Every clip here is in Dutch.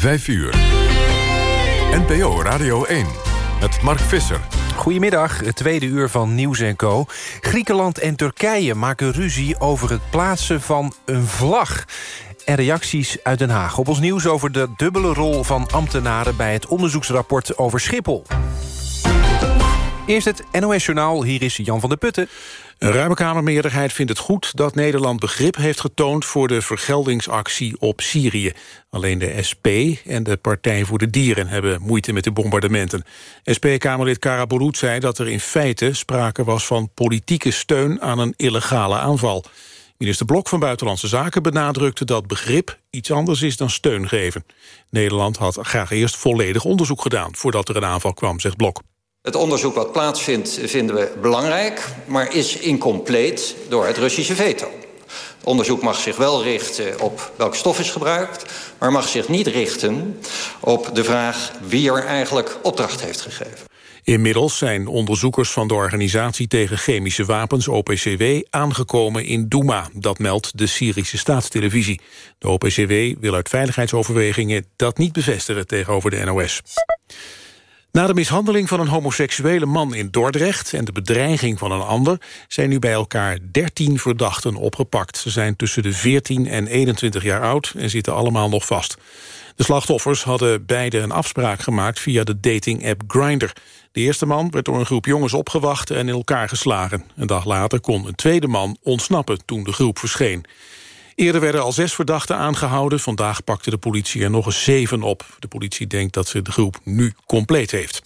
5 uur. NPO Radio 1 met Mark Visser. Goedemiddag, het tweede uur van Nieuws Co. Griekenland en Turkije maken ruzie over het plaatsen van een vlag. En reacties uit Den Haag op ons nieuws over de dubbele rol van ambtenaren... bij het onderzoeksrapport over Schiphol. Eerst het NOS-journaal, hier is Jan van der Putten. Een ruime Kamermeerderheid vindt het goed dat Nederland begrip heeft getoond voor de vergeldingsactie op Syrië. Alleen de SP en de Partij voor de Dieren hebben moeite met de bombardementen. SP-Kamerlid Karabulut zei dat er in feite sprake was van politieke steun aan een illegale aanval. Minister Blok van Buitenlandse Zaken benadrukte dat begrip iets anders is dan steun geven. Nederland had graag eerst volledig onderzoek gedaan voordat er een aanval kwam, zegt Blok. Het onderzoek wat plaatsvindt vinden we belangrijk... maar is incompleet door het Russische veto. Het onderzoek mag zich wel richten op welke stof is gebruikt... maar mag zich niet richten op de vraag wie er eigenlijk opdracht heeft gegeven. Inmiddels zijn onderzoekers van de Organisatie tegen Chemische Wapens, OPCW, aangekomen in Douma. Dat meldt de Syrische staatstelevisie. De OPCW wil uit veiligheidsoverwegingen dat niet bevestigen tegenover de NOS. Na de mishandeling van een homoseksuele man in Dordrecht... en de bedreiging van een ander... zijn nu bij elkaar 13 verdachten opgepakt. Ze zijn tussen de 14 en 21 jaar oud en zitten allemaal nog vast. De slachtoffers hadden beide een afspraak gemaakt via de dating-app Grindr. De eerste man werd door een groep jongens opgewacht en in elkaar geslagen. Een dag later kon een tweede man ontsnappen toen de groep verscheen. Eerder werden al zes verdachten aangehouden. Vandaag pakte de politie er nog eens zeven op. De politie denkt dat ze de groep nu compleet heeft.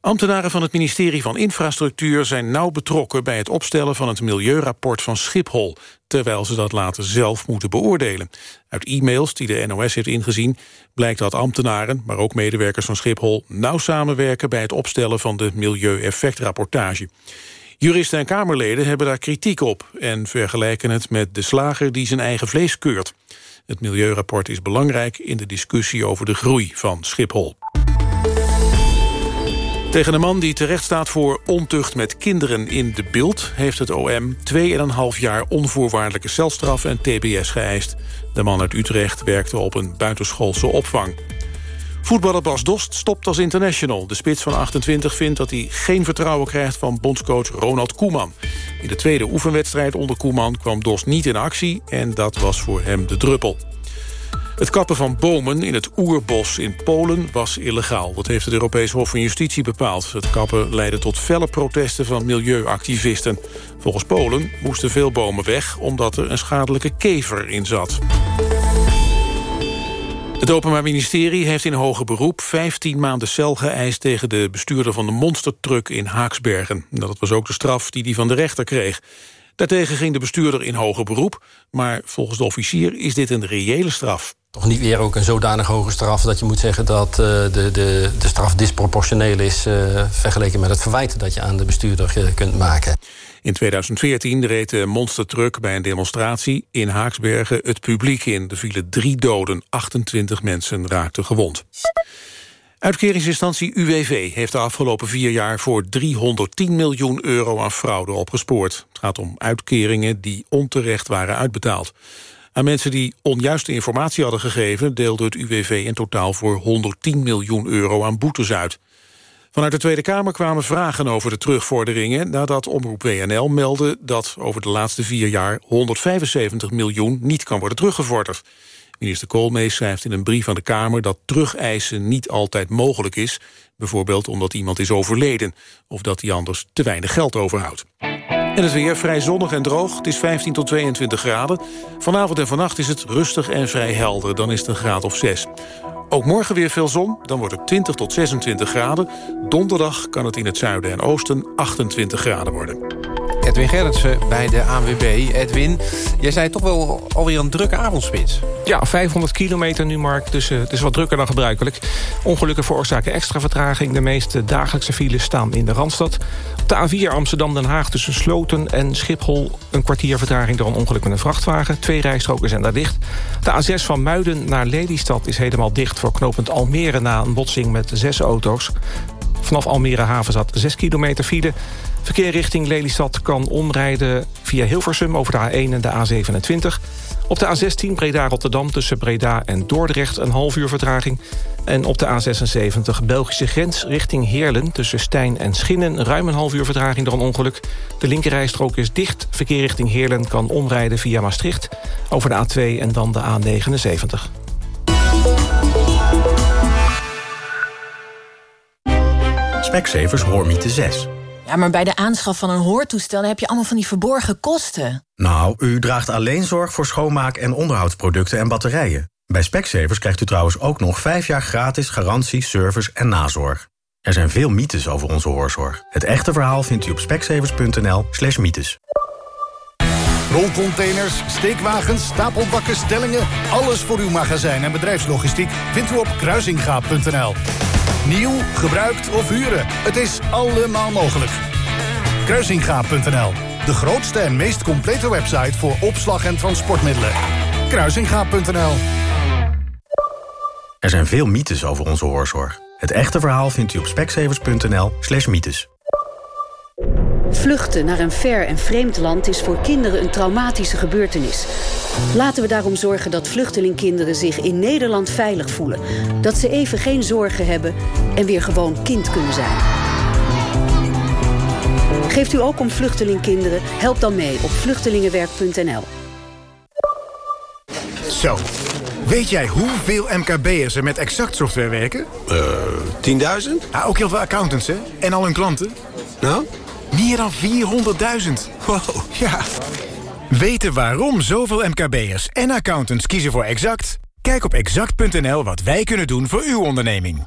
Ambtenaren van het ministerie van Infrastructuur zijn nauw betrokken bij het opstellen van het milieurapport van Schiphol, terwijl ze dat later zelf moeten beoordelen. Uit e-mails die de NOS heeft ingezien blijkt dat ambtenaren, maar ook medewerkers van Schiphol, nauw samenwerken bij het opstellen van de milieueffectrapportage. Juristen en Kamerleden hebben daar kritiek op... en vergelijken het met de slager die zijn eigen vlees keurt. Het milieurapport is belangrijk in de discussie over de groei van Schiphol. Tegen een man die terecht staat voor ontucht met kinderen in de beeld... heeft het OM 2,5 jaar onvoorwaardelijke celstraf en tbs geëist. De man uit Utrecht werkte op een buitenschoolse opvang. Voetballer Bas Dost stopt als international. De spits van 28 vindt dat hij geen vertrouwen krijgt van bondscoach Ronald Koeman. In de tweede oefenwedstrijd onder Koeman kwam Dost niet in actie... en dat was voor hem de druppel. Het kappen van bomen in het oerbos in Polen was illegaal. Dat heeft het Europees Hof van Justitie bepaald. Het kappen leidde tot felle protesten van milieuactivisten. Volgens Polen moesten veel bomen weg... omdat er een schadelijke kever in zat. Het Openbaar Ministerie heeft in hoger beroep 15 maanden cel geëist tegen de bestuurder van de monstertruck in Haaksbergen. Dat was ook de straf die hij van de rechter kreeg. Daartegen ging de bestuurder in hoger beroep, maar volgens de officier is dit een reële straf. Toch niet weer ook een zodanig hoge straf dat je moet zeggen dat uh, de, de, de straf disproportioneel is uh, vergeleken met het verwijt dat je aan de bestuurder uh, kunt maken. In 2014 reed de monstertruck bij een demonstratie in Haaksbergen het publiek in. Er vielen drie doden, 28 mensen raakten gewond. Uitkeringsinstantie UWV heeft de afgelopen vier jaar voor 310 miljoen euro aan fraude opgespoord. Het gaat om uitkeringen die onterecht waren uitbetaald. Aan mensen die onjuiste informatie hadden gegeven... deelde het UWV in totaal voor 110 miljoen euro aan boetes uit. Vanuit de Tweede Kamer kwamen vragen over de terugvorderingen... nadat Omroep WNL meldde dat over de laatste vier jaar... 175 miljoen niet kan worden teruggevorderd. Minister Koolmees schrijft in een brief aan de Kamer... dat terugeisen niet altijd mogelijk is. Bijvoorbeeld omdat iemand is overleden... of dat hij anders te weinig geld overhoudt. En het weer vrij zonnig en droog. Het is 15 tot 22 graden. Vanavond en vannacht is het rustig en vrij helder. Dan is het een graad of 6. Ook morgen weer veel zon, dan wordt het 20 tot 26 graden. Donderdag kan het in het zuiden en oosten 28 graden worden. Edwin Gerritsen bij de ANWB. Edwin, jij zei toch wel alweer een drukke avondspits. Ja, 500 kilometer nu, Mark. Dus het is wat drukker dan gebruikelijk. Ongelukken veroorzaken extra vertraging. De meeste dagelijkse files staan in de Randstad. Op de A4 Amsterdam-Den Haag tussen Sloten en Schiphol... een kwartier vertraging door een ongeluk met een vrachtwagen. Twee rijstroken zijn daar dicht. De A6 van Muiden naar Lelystad is helemaal dicht... voor knooppunt Almere na een botsing met zes auto's. Vanaf Almere haven zat 6 kilometer file. Verkeer richting Lelystad kan omrijden via Hilversum over de A1 en de A27. Op de A16 Breda-Rotterdam tussen Breda en Dordrecht een half uur vertraging. En op de A76 Belgische grens richting Heerlen... tussen Stijn en Schinnen ruim een half uur vertraging door een ongeluk. De linkerrijstrook is dicht. Verkeer richting Heerlen kan omrijden via Maastricht... over de A2 en dan de A79. Specsavers Hoormiete 6. Ja, maar bij de aanschaf van een hoortoestel heb je allemaal van die verborgen kosten. Nou, u draagt alleen zorg voor schoonmaak- en onderhoudsproducten en batterijen. Bij Specsavers krijgt u trouwens ook nog 5 jaar gratis garantie, service en nazorg. Er zijn veel mythes over onze hoorzorg. Het echte verhaal vindt u op specsavers.nl slash mythes. Rolcontainers, steekwagens, stapelbakken, stellingen... alles voor uw magazijn en bedrijfslogistiek vindt u op kruisingaap.nl. Nieuw, gebruikt of huren, het is allemaal mogelijk. Kruisingaap.nl, de grootste en meest complete website... voor opslag en transportmiddelen. Kruisingaap.nl Er zijn veel mythes over onze hoorzorg. Het echte verhaal vindt u op specsavers.nl slash mythes. Vluchten naar een ver en vreemd land is voor kinderen een traumatische gebeurtenis. Laten we daarom zorgen dat vluchtelingkinderen zich in Nederland veilig voelen. Dat ze even geen zorgen hebben en weer gewoon kind kunnen zijn. Geeft u ook om vluchtelingkinderen? Help dan mee op vluchtelingenwerk.nl. Zo, weet jij hoeveel MKB'ers er met Exact software werken? Eh, 10.000? Ja, ook heel veel accountants, hè? En al hun klanten. Nou? Meer dan 400.000. Wow. Ja. Weten waarom zoveel MKB'ers en accountants kiezen voor Exact? Kijk op exact.nl wat wij kunnen doen voor uw onderneming.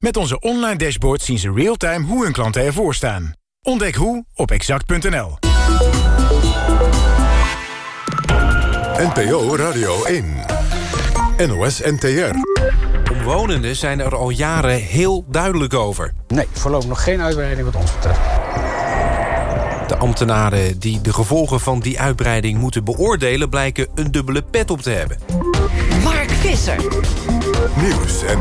Met onze online dashboard zien ze real-time hoe hun klanten ervoor staan. Ontdek hoe op exact.nl. NPO Radio 1. NOS NTR. Omwonenden zijn er al jaren heel duidelijk over. Nee, voorlopig nog geen uitbreiding wat ons betreft. De ambtenaren die de gevolgen van die uitbreiding moeten beoordelen... blijken een dubbele pet op te hebben. Mark Visser. Nieuws en.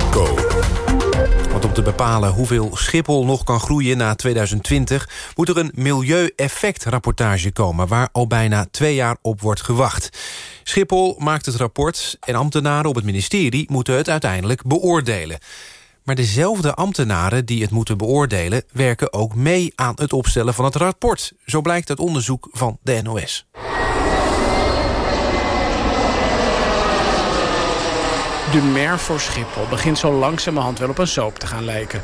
Want om te bepalen hoeveel Schiphol nog kan groeien na 2020... moet er een milieueffectrapportage komen... waar al bijna twee jaar op wordt gewacht. Schiphol maakt het rapport en ambtenaren op het ministerie... moeten het uiteindelijk beoordelen. Maar dezelfde ambtenaren die het moeten beoordelen... werken ook mee aan het opstellen van het rapport. Zo blijkt uit onderzoek van de NOS. De mer voor Schiphol begint zo langzamerhand wel op een soap te gaan lijken.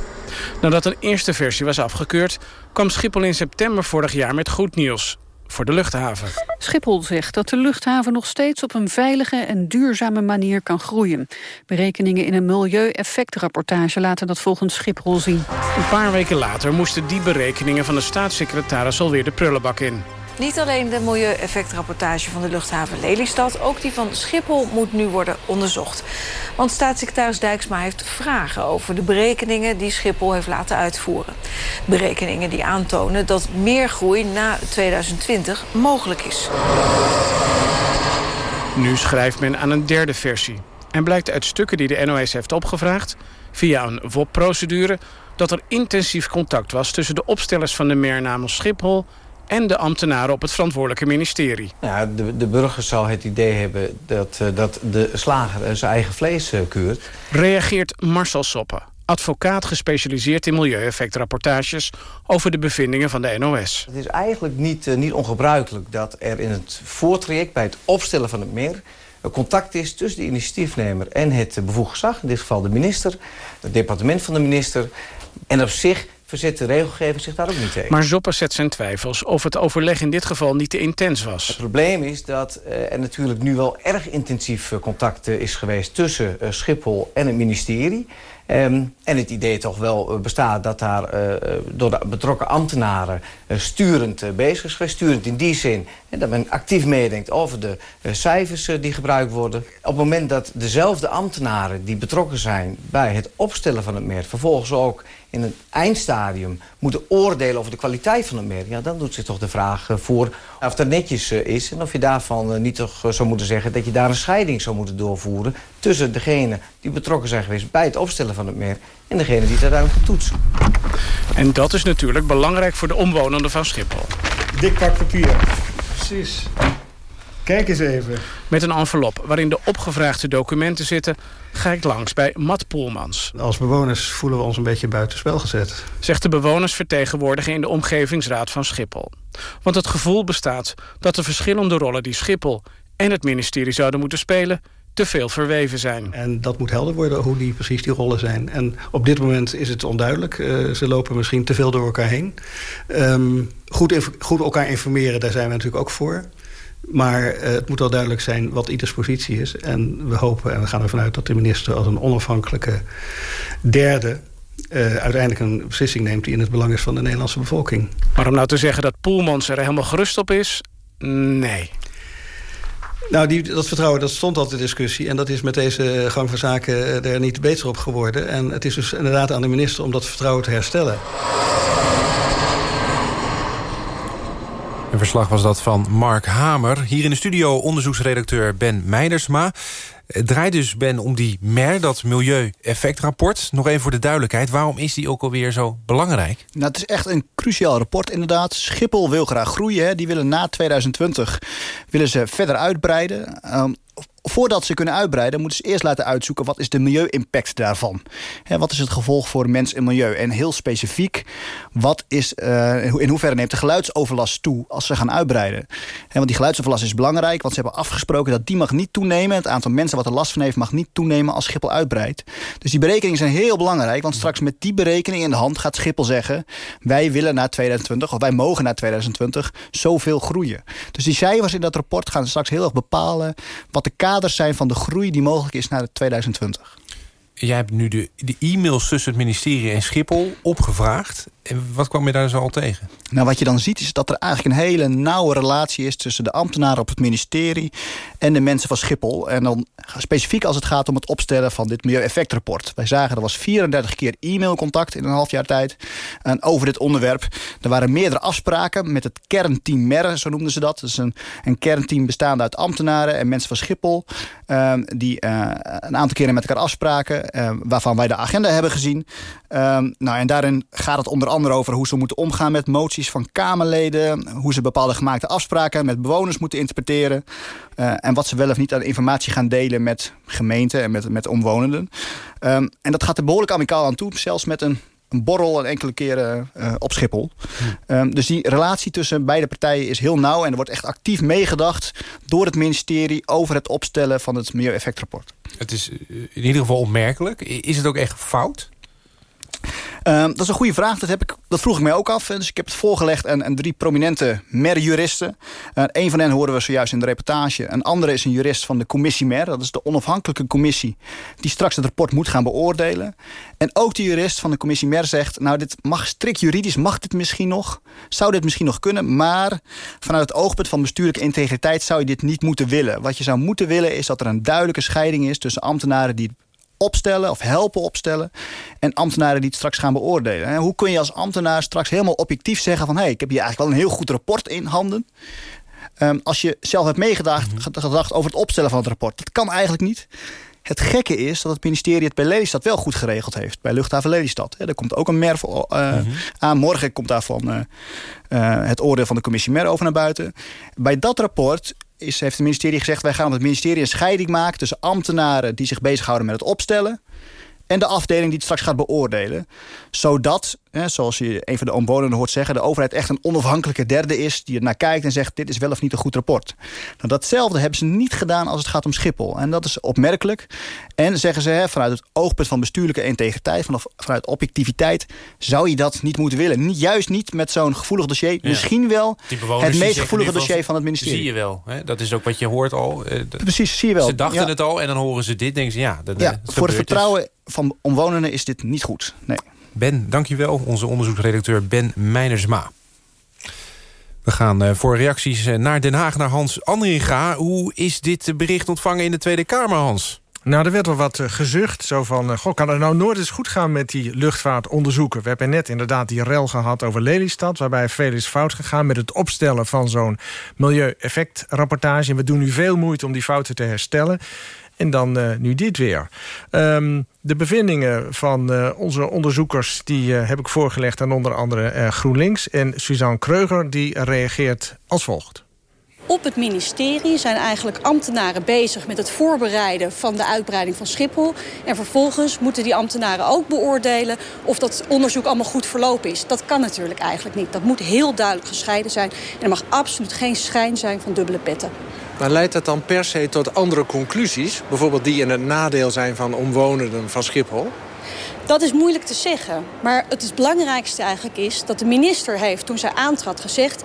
Nadat een eerste versie was afgekeurd... kwam Schiphol in september vorig jaar met goed nieuws voor de luchthaven. Schiphol zegt dat de luchthaven nog steeds op een veilige en duurzame manier kan groeien. Berekeningen in een milieueffectrapportage laten dat volgens Schiphol zien. Een paar weken later moesten die berekeningen van de staatssecretaris alweer de prullenbak in. Niet alleen de milieueffectrapportage van de luchthaven Lelystad... ook die van Schiphol moet nu worden onderzocht. Want staatssecretaris Dijksma heeft vragen over de berekeningen... die Schiphol heeft laten uitvoeren. Berekeningen die aantonen dat meer groei na 2020 mogelijk is. Nu schrijft men aan een derde versie. En blijkt uit stukken die de NOS heeft opgevraagd... via een WOP-procedure... dat er intensief contact was tussen de opstellers van de mer namens Schiphol en de ambtenaren op het verantwoordelijke ministerie. Ja, de, de burger zal het idee hebben dat, uh, dat de slager zijn eigen vlees uh, keurt. Reageert Marcel Soppen, advocaat gespecialiseerd in milieueffectrapportages... over de bevindingen van de NOS. Het is eigenlijk niet, niet ongebruikelijk dat er in het voortraject... bij het opstellen van het meer contact is tussen de initiatiefnemer en het bevoegd gezag. In dit geval de minister, het departement van de minister. En op zich verzet de regelgeving zich daar ook niet tegen. Maar Zoppe zet zijn twijfels of het overleg in dit geval niet te intens was. Het probleem is dat uh, er natuurlijk nu wel erg intensief uh, contact uh, is geweest... tussen Schiphol en het ministerie. Ehm, en het idee toch wel eh, bestaat dat daar door de betrokken ambtenaren sturend bezig is geweest. Sturend in die zin dat men actief meedenkt over de cijfers die gebruikt worden. Op het moment dat dezelfde ambtenaren die betrokken zijn bij het opstellen van het meer... vervolgens ook in het eindstadium moeten oordelen over de kwaliteit van het meer... Ja, dan doet zich toch de vraag voor of dat netjes is... en of je daarvan niet toch zou moeten zeggen dat je daar een scheiding zou moeten doorvoeren... tussen degene die betrokken zijn geweest bij het opstellen van het meer... en degene die het uiteindelijk toetsen. En dat is natuurlijk belangrijk voor de omwonenden van Schiphol. Dik pak papier. Precies. Kijk eens even. Met een envelop waarin de opgevraagde documenten zitten... ga ik langs bij Matt Poelmans. Als bewoners voelen we ons een beetje buitenspel gezet. Zegt de bewonersvertegenwoordiger in de omgevingsraad van Schiphol. Want het gevoel bestaat dat de verschillende rollen die Schiphol en het ministerie zouden moeten spelen te veel verweven zijn. En dat moet helder worden hoe die, precies die rollen zijn. En op dit moment is het onduidelijk. Uh, ze lopen misschien te veel door elkaar heen. Um, goed, goed elkaar informeren, daar zijn we natuurlijk ook voor. Maar uh, het moet wel duidelijk zijn wat ieders positie is. En we hopen en we gaan ervan uit dat de minister als een onafhankelijke derde... Uh, uiteindelijk een beslissing neemt die in het belang is van de Nederlandse bevolking. Maar om nou te zeggen dat Poelmans er helemaal gerust op is... nee. Nou, die, dat vertrouwen dat stond al in discussie. En dat is met deze gang van zaken er niet beter op geworden. En het is dus inderdaad aan de minister om dat vertrouwen te herstellen. Verslag was dat van Mark Hamer. Hier in de studio onderzoeksredacteur Ben Meidersma. Het draait dus, Ben, om die MER, dat Milieueffectrapport. Nog even voor de duidelijkheid, waarom is die ook alweer zo belangrijk? Nou, het is echt een cruciaal rapport inderdaad. Schiphol wil graag groeien. Hè. Die willen na 2020 willen ze verder uitbreiden. Um, voordat ze kunnen uitbreiden, moeten ze eerst laten uitzoeken... wat is de milieu-impact daarvan? He, wat is het gevolg voor mens en milieu? En heel specifiek, wat is, uh, in hoeverre neemt de geluidsoverlast toe... als ze gaan uitbreiden? want die geluidsoverlast is belangrijk, want ze hebben afgesproken... dat die mag niet toenemen. Het aantal mensen wat er last van heeft mag niet toenemen als Schiphol uitbreidt. Dus die berekeningen zijn heel belangrijk... want straks met die berekening in de hand gaat Schiphol zeggen... wij willen na 2020, of wij mogen na 2020, zoveel groeien. Dus die cijfers in dat rapport gaan straks heel erg bepalen... wat de kaart zijn van de groei die mogelijk is naar 2020. Jij hebt nu de, de e-mails tussen het ministerie en Schiphol opgevraagd. Wat kwam je daar zo al tegen? Nou, wat je dan ziet is dat er eigenlijk een hele nauwe relatie is... tussen de ambtenaren op het ministerie en de mensen van Schiphol. En dan specifiek als het gaat om het opstellen van dit milieueffectrapport. Wij zagen er was 34 keer e-mailcontact in een half jaar tijd en over dit onderwerp. Er waren meerdere afspraken met het kernteam MER, zo noemden ze dat. Dat is een, een kernteam bestaande uit ambtenaren en mensen van Schiphol... Um, die uh, een aantal keren met elkaar afspraken... Uh, waarvan wij de agenda hebben gezien. Um, nou, en daarin gaat het onder andere over hoe ze moeten omgaan met moties van Kamerleden. Hoe ze bepaalde gemaakte afspraken met bewoners moeten interpreteren. Uh, en wat ze wel of niet aan informatie gaan delen met gemeenten en met, met omwonenden. Um, en dat gaat er behoorlijk amicaal aan toe. Zelfs met een een borrel en enkele keren uh, op Schiphol. Um, dus die relatie tussen beide partijen is heel nauw... en er wordt echt actief meegedacht door het ministerie... over het opstellen van het milieueffectrapport. Het is in ieder geval opmerkelijk. Is het ook echt fout? Um, dat is een goede vraag. Dat, heb ik, dat vroeg ik mij ook af. Dus ik heb het voorgelegd aan, aan drie prominente MER-juristen. Een van hen horen we zojuist in de reportage. Een andere is een jurist van de commissie MER. Dat is de onafhankelijke commissie die straks het rapport moet gaan beoordelen. En ook de jurist van de commissie MER zegt... nou, dit mag strikt juridisch, mag dit misschien nog? Zou dit misschien nog kunnen? Maar vanuit het oogpunt van bestuurlijke integriteit... zou je dit niet moeten willen. Wat je zou moeten willen is dat er een duidelijke scheiding is... tussen ambtenaren die opstellen of helpen opstellen. En ambtenaren die het straks gaan beoordelen. Hoe kun je als ambtenaar straks helemaal objectief zeggen van... hé, hey, ik heb hier eigenlijk wel een heel goed rapport in handen. Um, als je zelf hebt meegedacht mhm. gedacht over het opstellen van het rapport. Dat kan eigenlijk niet. Het gekke is dat het ministerie het bij Lelystad wel goed geregeld heeft. Bij luchthaven Lelystad. Er komt ook een MER uh, mm aan. Morgen komt daarvan uh, uh, het oordeel van de commissie MER over naar buiten. Bij dat rapport is, heeft het ministerie gezegd... wij gaan het ministerie een scheiding maken... tussen ambtenaren die zich bezighouden met het opstellen en de afdeling die het straks gaat beoordelen. Zodat, hè, zoals je een van de omwonenden hoort zeggen... de overheid echt een onafhankelijke derde is... die er naar kijkt en zegt, dit is wel of niet een goed rapport. Nou, datzelfde hebben ze niet gedaan als het gaat om Schiphol. En dat is opmerkelijk. En zeggen ze, hè, vanuit het oogpunt van bestuurlijke integriteit... Vanaf, vanuit objectiviteit, zou je dat niet moeten willen. Niet, juist niet met zo'n gevoelig dossier. Misschien wel het meest gevoelige dossier van het ministerie. Zie je wel. Hè? Dat is ook wat je hoort al. Precies, zie je wel. Ze dachten het al en dan horen ze dit. denken ze, ja, dat, ja voor het vertrouwen van omwonenden is dit niet goed. Nee. Ben, dankjewel. Onze onderzoeksredacteur Ben Meinersma. We gaan eh, voor reacties eh, naar Den Haag, naar Hans Andringa. Hoe is dit bericht ontvangen in de Tweede Kamer, Hans? Nou, er werd wel wat gezucht. Zo van, goh, kan het nou nooit eens goed gaan met die luchtvaartonderzoeken? We hebben net inderdaad die rel gehad over Lelystad... waarbij veel is fout gegaan met het opstellen van zo'n milieueffectrapportage. En we doen nu veel moeite om die fouten te herstellen. En dan uh, nu dit weer. Um, de bevindingen van uh, onze onderzoekers... die uh, heb ik voorgelegd aan onder andere GroenLinks. En Suzanne Kreuger die reageert als volgt. Op het ministerie zijn eigenlijk ambtenaren bezig met het voorbereiden van de uitbreiding van Schiphol. En vervolgens moeten die ambtenaren ook beoordelen of dat onderzoek allemaal goed verlopen is. Dat kan natuurlijk eigenlijk niet. Dat moet heel duidelijk gescheiden zijn. En er mag absoluut geen schijn zijn van dubbele petten. Maar leidt dat dan per se tot andere conclusies? Bijvoorbeeld die in het nadeel zijn van omwonenden van Schiphol? Dat is moeilijk te zeggen. Maar het belangrijkste eigenlijk is dat de minister heeft toen zij aantrad gezegd...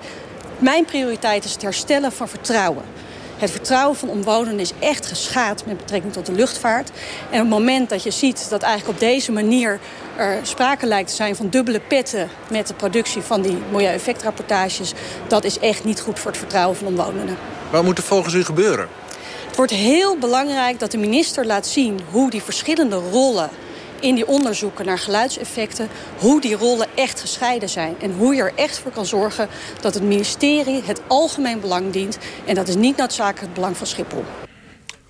mijn prioriteit is het herstellen van vertrouwen. Het vertrouwen van omwonenden is echt geschaad met betrekking tot de luchtvaart. En op het moment dat je ziet dat eigenlijk op deze manier er sprake lijkt te zijn van dubbele petten met de productie van die milieueffectrapportages, dat is echt niet goed voor het vertrouwen van omwonenden. Wat moet er volgens u gebeuren? Het wordt heel belangrijk dat de minister laat zien hoe die verschillende rollen in die onderzoeken naar geluidseffecten... hoe die rollen echt gescheiden zijn. En hoe je er echt voor kan zorgen dat het ministerie het algemeen belang dient. En dat is niet noodzakelijk het belang van Schiphol.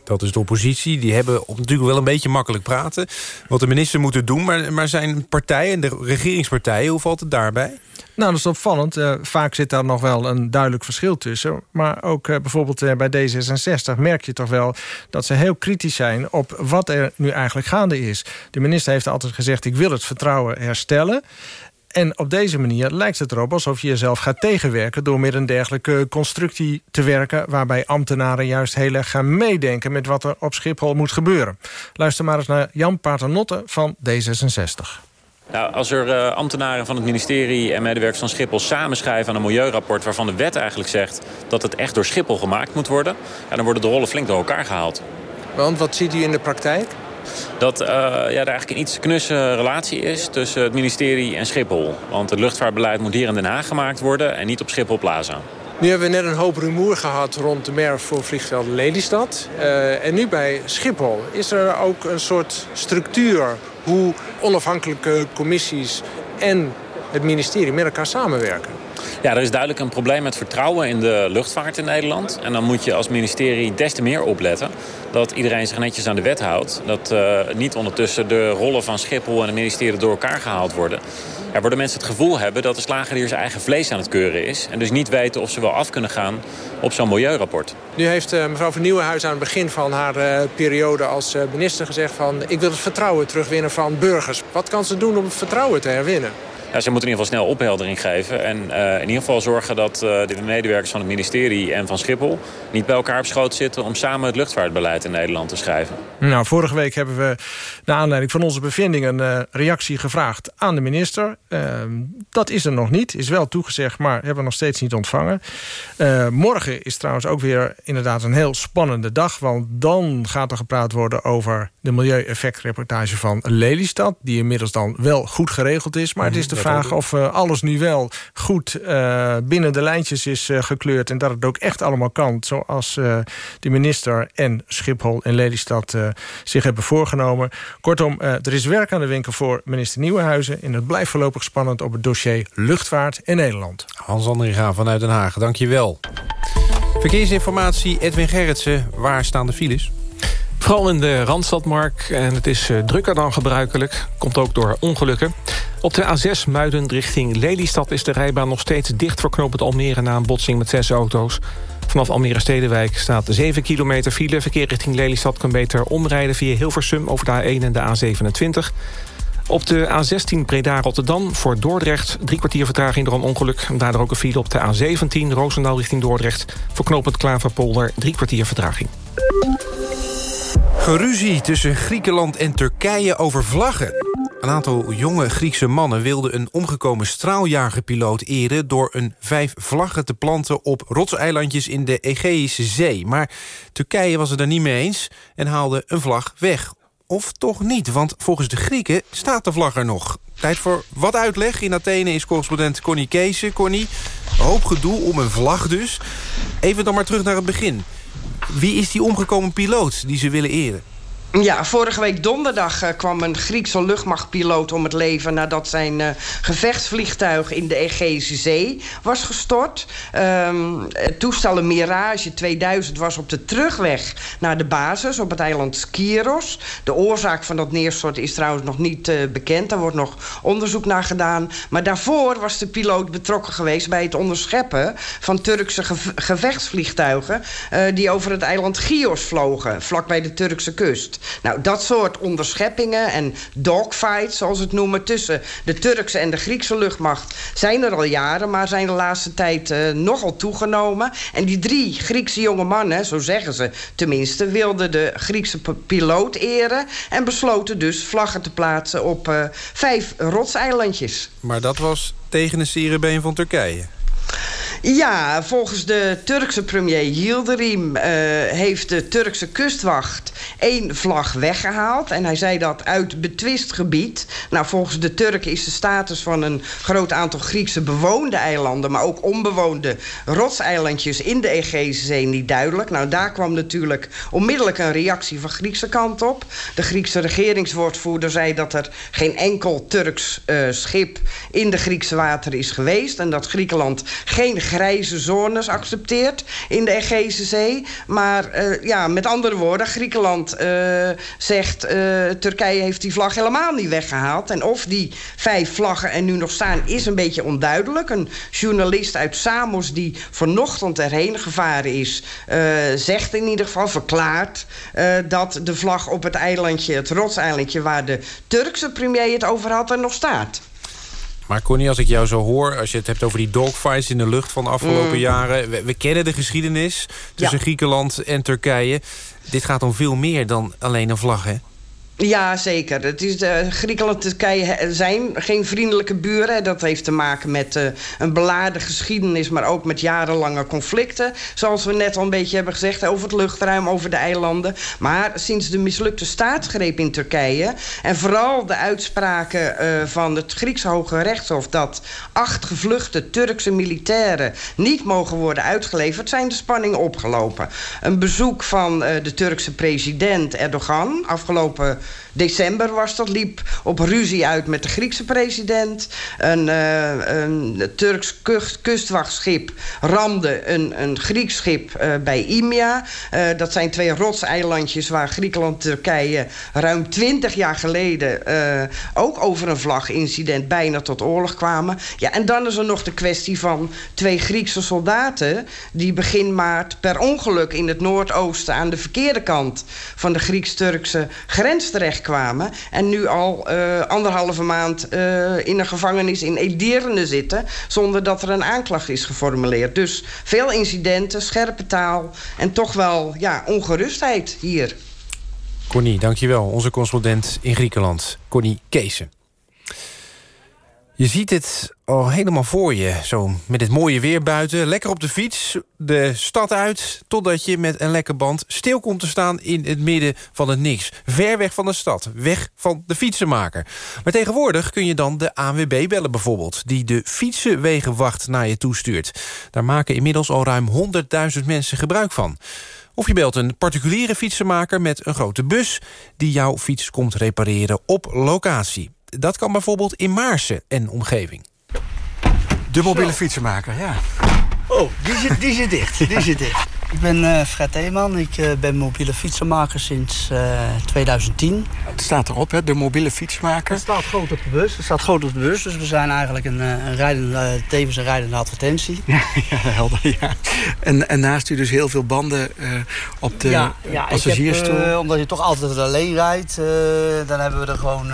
Dat is de oppositie. Die hebben natuurlijk wel een beetje makkelijk praten. Wat de minister moet doen. Maar, maar zijn partijen, de regeringspartijen, hoe valt het daarbij? Nou, dat is opvallend. Uh, vaak zit daar nog wel een duidelijk verschil tussen. Maar ook uh, bijvoorbeeld uh, bij D66 merk je toch wel... dat ze heel kritisch zijn op wat er nu eigenlijk gaande is. De minister heeft altijd gezegd... ik wil het vertrouwen herstellen. En op deze manier lijkt het erop alsof je jezelf gaat tegenwerken... door met een dergelijke constructie te werken... waarbij ambtenaren juist heel erg gaan meedenken... met wat er op Schiphol moet gebeuren. Luister maar eens naar Jan Paternotte van D66. Nou, als er uh, ambtenaren van het ministerie en medewerkers van Schiphol samenschrijven aan een milieurapport waarvan de wet eigenlijk zegt dat het echt door Schiphol gemaakt moet worden, ja, dan worden de rollen flink door elkaar gehaald. Want wat ziet u in de praktijk? Dat uh, ja, er eigenlijk een iets knusse relatie is tussen het ministerie en Schiphol. Want het luchtvaartbeleid moet hier in Den Haag gemaakt worden en niet op Schiphol Plaza. Nu hebben we net een hoop rumoer gehad rond de merf voor vliegveld Lelystad. Uh, en nu bij Schiphol. Is er ook een soort structuur hoe onafhankelijke commissies en het ministerie met elkaar samenwerken? Ja, er is duidelijk een probleem met vertrouwen in de luchtvaart in Nederland. En dan moet je als ministerie des te meer opletten dat iedereen zich netjes aan de wet houdt. Dat uh, niet ondertussen de rollen van Schiphol en het ministerie door elkaar gehaald worden. Worden mensen het gevoel hebben dat de slager hier zijn eigen vlees aan het keuren is. En dus niet weten of ze wel af kunnen gaan op zo'n milieurapport. Nu heeft uh, mevrouw van Nieuwenhuizen aan het begin van haar uh, periode als uh, minister gezegd van... ik wil het vertrouwen terugwinnen van burgers. Wat kan ze doen om het vertrouwen te herwinnen? Ja, ze moeten in ieder geval snel opheldering geven. En uh, in ieder geval zorgen dat uh, de medewerkers van het ministerie en van Schiphol... niet bij elkaar op schoot zitten om samen het luchtvaartbeleid in Nederland te schrijven. Nou, vorige week hebben we naar aanleiding van onze bevindingen... een uh, reactie gevraagd aan de minister. Ehm, dat is er nog niet, is wel toegezegd, maar hebben we nog steeds niet ontvangen. morgen is trouwens ook weer inderdaad een heel spannende dag... want dan gaat er gepraat worden over de milieueffectreportage van Lelystad... die inmiddels dan wel goed geregeld is, maar het is de vraag of uh, alles nu wel goed uh, binnen de lijntjes is uh, gekleurd... en dat het ook echt allemaal kan, zoals de minister en Schiphol en Lelystad zich hebben voorgenomen. Kortom, er is werk aan de winkel voor minister Nieuwenhuizen... en het blijft voorlopig spannend op het dossier luchtvaart in Nederland. Hans Andringa vanuit Den Haag, dank je wel. Verkeersinformatie, Edwin Gerritsen, waar staan de files? Vooral in de Randstadmark. En het is drukker dan gebruikelijk. Komt ook door ongelukken. Op de A6 Muiden richting Lelystad is de rijbaan nog steeds dicht... voor knooppunt Almere na een botsing met zes auto's. Vanaf Almere Stedenwijk staat 7 kilometer file. Verkeer richting Lelystad kan beter omrijden via Hilversum... over de A1 en de A27. Op de A16 Breda-Rotterdam voor Dordrecht... drie kwartier vertraging door een ongeluk. Daardoor ook een file op de A17 Roosendaal richting Dordrecht... voor knooppunt Klaverpolder drie kwartier vertraging. Geruzie tussen Griekenland en Turkije over vlaggen. Een aantal jonge Griekse mannen wilden een omgekomen straaljagerpiloot eren... door een vijf vlaggen te planten op rotseilandjes in de Egeïsche Zee. Maar Turkije was het er niet mee eens en haalde een vlag weg of toch niet? Want volgens de Grieken staat de vlag er nog. Tijd voor wat uitleg. In Athene is correspondent Connie Kees. Connie, hoop gedoe om een vlag dus. Even dan maar terug naar het begin. Wie is die omgekomen piloot die ze willen eren? Ja, vorige week donderdag uh, kwam een Griekse luchtmachtpiloot om het leven... nadat zijn uh, gevechtsvliegtuig in de Egeïsche Zee was gestort. Um, het toestel Mirage 2000 was op de terugweg naar de basis... op het eiland Skiros. De oorzaak van dat neerstorten is trouwens nog niet uh, bekend. Daar wordt nog onderzoek naar gedaan. Maar daarvoor was de piloot betrokken geweest... bij het onderscheppen van Turkse ge gevechtsvliegtuigen... die over het eiland Chios vlogen, vlakbij de Turkse kust. Nou, dat soort onderscheppingen en dogfights, zoals het noemen... tussen de Turkse en de Griekse luchtmacht zijn er al jaren... maar zijn de laatste tijd uh, nogal toegenomen. En die drie Griekse jonge mannen, zo zeggen ze tenminste... wilden de Griekse piloot eren... en besloten dus vlaggen te plaatsen op uh, vijf rotseilandjes. Maar dat was tegen de sierenbeen van Turkije? Ja, volgens de Turkse premier Yildirim uh, heeft de Turkse kustwacht één vlag weggehaald. En hij zei dat uit betwist gebied. Nou, volgens de Turken is de status van een groot aantal Griekse bewoonde eilanden... maar ook onbewoonde rotseilandjes in de Egeïsche Zee niet duidelijk. Nou, daar kwam natuurlijk onmiddellijk een reactie van Griekse kant op. De Griekse regeringswoordvoerder zei dat er geen enkel Turks uh, schip in de Griekse wateren is geweest... en dat Griekenland geen grijze zones accepteert in de Egeïsche Zee. Maar uh, ja, met andere woorden, Griekenland uh, zegt... Uh, Turkije heeft die vlag helemaal niet weggehaald. En of die vijf vlaggen er nu nog staan, is een beetje onduidelijk. Een journalist uit Samos die vanochtend erheen gevaren is... zegt in ieder geval, verklaart... dat de vlag op het eilandje, het rotseilandje... waar de Turkse premier het over had, er nog staat. Maar Connie, als ik jou zo hoor, als je het hebt over die dogfights in de lucht van de afgelopen mm. jaren. We, we, kennen de geschiedenis tussen ja. Griekenland en Turkije. Dit gaat om veel meer dan alleen een vlag, hè? Ja, zeker. Het is, uh, Griekenland en Turkije zijn geen vriendelijke buren. Dat heeft te maken met uh, een beladen geschiedenis... maar ook met jarenlange conflicten. Zoals we net al een beetje hebben gezegd... over het luchtruim, over de eilanden. Maar sinds de mislukte staatsgreep in Turkije... en vooral de uitspraken uh, van het Griekse Hoge Rechtshof... dat acht gevluchte Turkse militairen niet mogen worden uitgeleverd... zijn de spanningen opgelopen. Een bezoek van de Turkse president Erdogan... afgelopen december was dat, liep op ruzie uit met de Griekse president. Een, een Turks kustwachtschip ramde een, een Grieks schip uh, bij Imia. Uh, dat zijn twee rotseilandjes waar Griekenland en Turkije ruim twintig jaar geleden... ook over een vlagincident bijna tot oorlog kwamen. Ja, en dan is er nog de kwestie van twee Griekse soldaten... die begin maart per ongeluk in het noordoosten... aan de verkeerde kant van de Grieks-Turkse grens terechtkwamen... en nu al uh, anderhalve maand uh, in een gevangenis in Edirne zitten... zonder dat er een aanklacht is geformuleerd. Dus veel incidenten, scherpe taal en toch wel ja, ongerustheid hier. Connie, dankjewel. Onze correspondent in Griekenland, Connie Keesen. Je ziet het al helemaal voor je, zo met het mooie weer buiten. Lekker op de fiets, de stad uit... totdat je met een lekker band stil komt te staan in het midden van het niks. Ver weg van de stad, weg van de fietsenmaker. Maar tegenwoordig kun je dan de ANWB bellen bijvoorbeeld... die de fietsenwegenwacht naar je toestuurt. Daar maken inmiddels al ruim 100.000 mensen gebruik van. Of je belt een particuliere fietsenmaker met een grote bus... die jouw fiets komt repareren op locatie. Dat kan bijvoorbeeld in Maarsen en omgeving. De mobiele fietsenmaker, ja. Oh, die zit, die zit dicht. Die zit dicht. Ik ben uh, Fred Eeman. Ik uh, ben mobiele fietsenmaker sinds uh, 2010. Het staat erop, hè? De mobiele fietsmaker. Het staat groot op de bus. Het staat groot op de bus. Dus we zijn eigenlijk een, een rijdende, tevens een rijdende advertentie. Ja, ja helder, ja. En, en naast u dus heel veel banden op de ja, ja, passagiersstoel. Heb, omdat je toch altijd alleen rijdt, dan hebben we er gewoon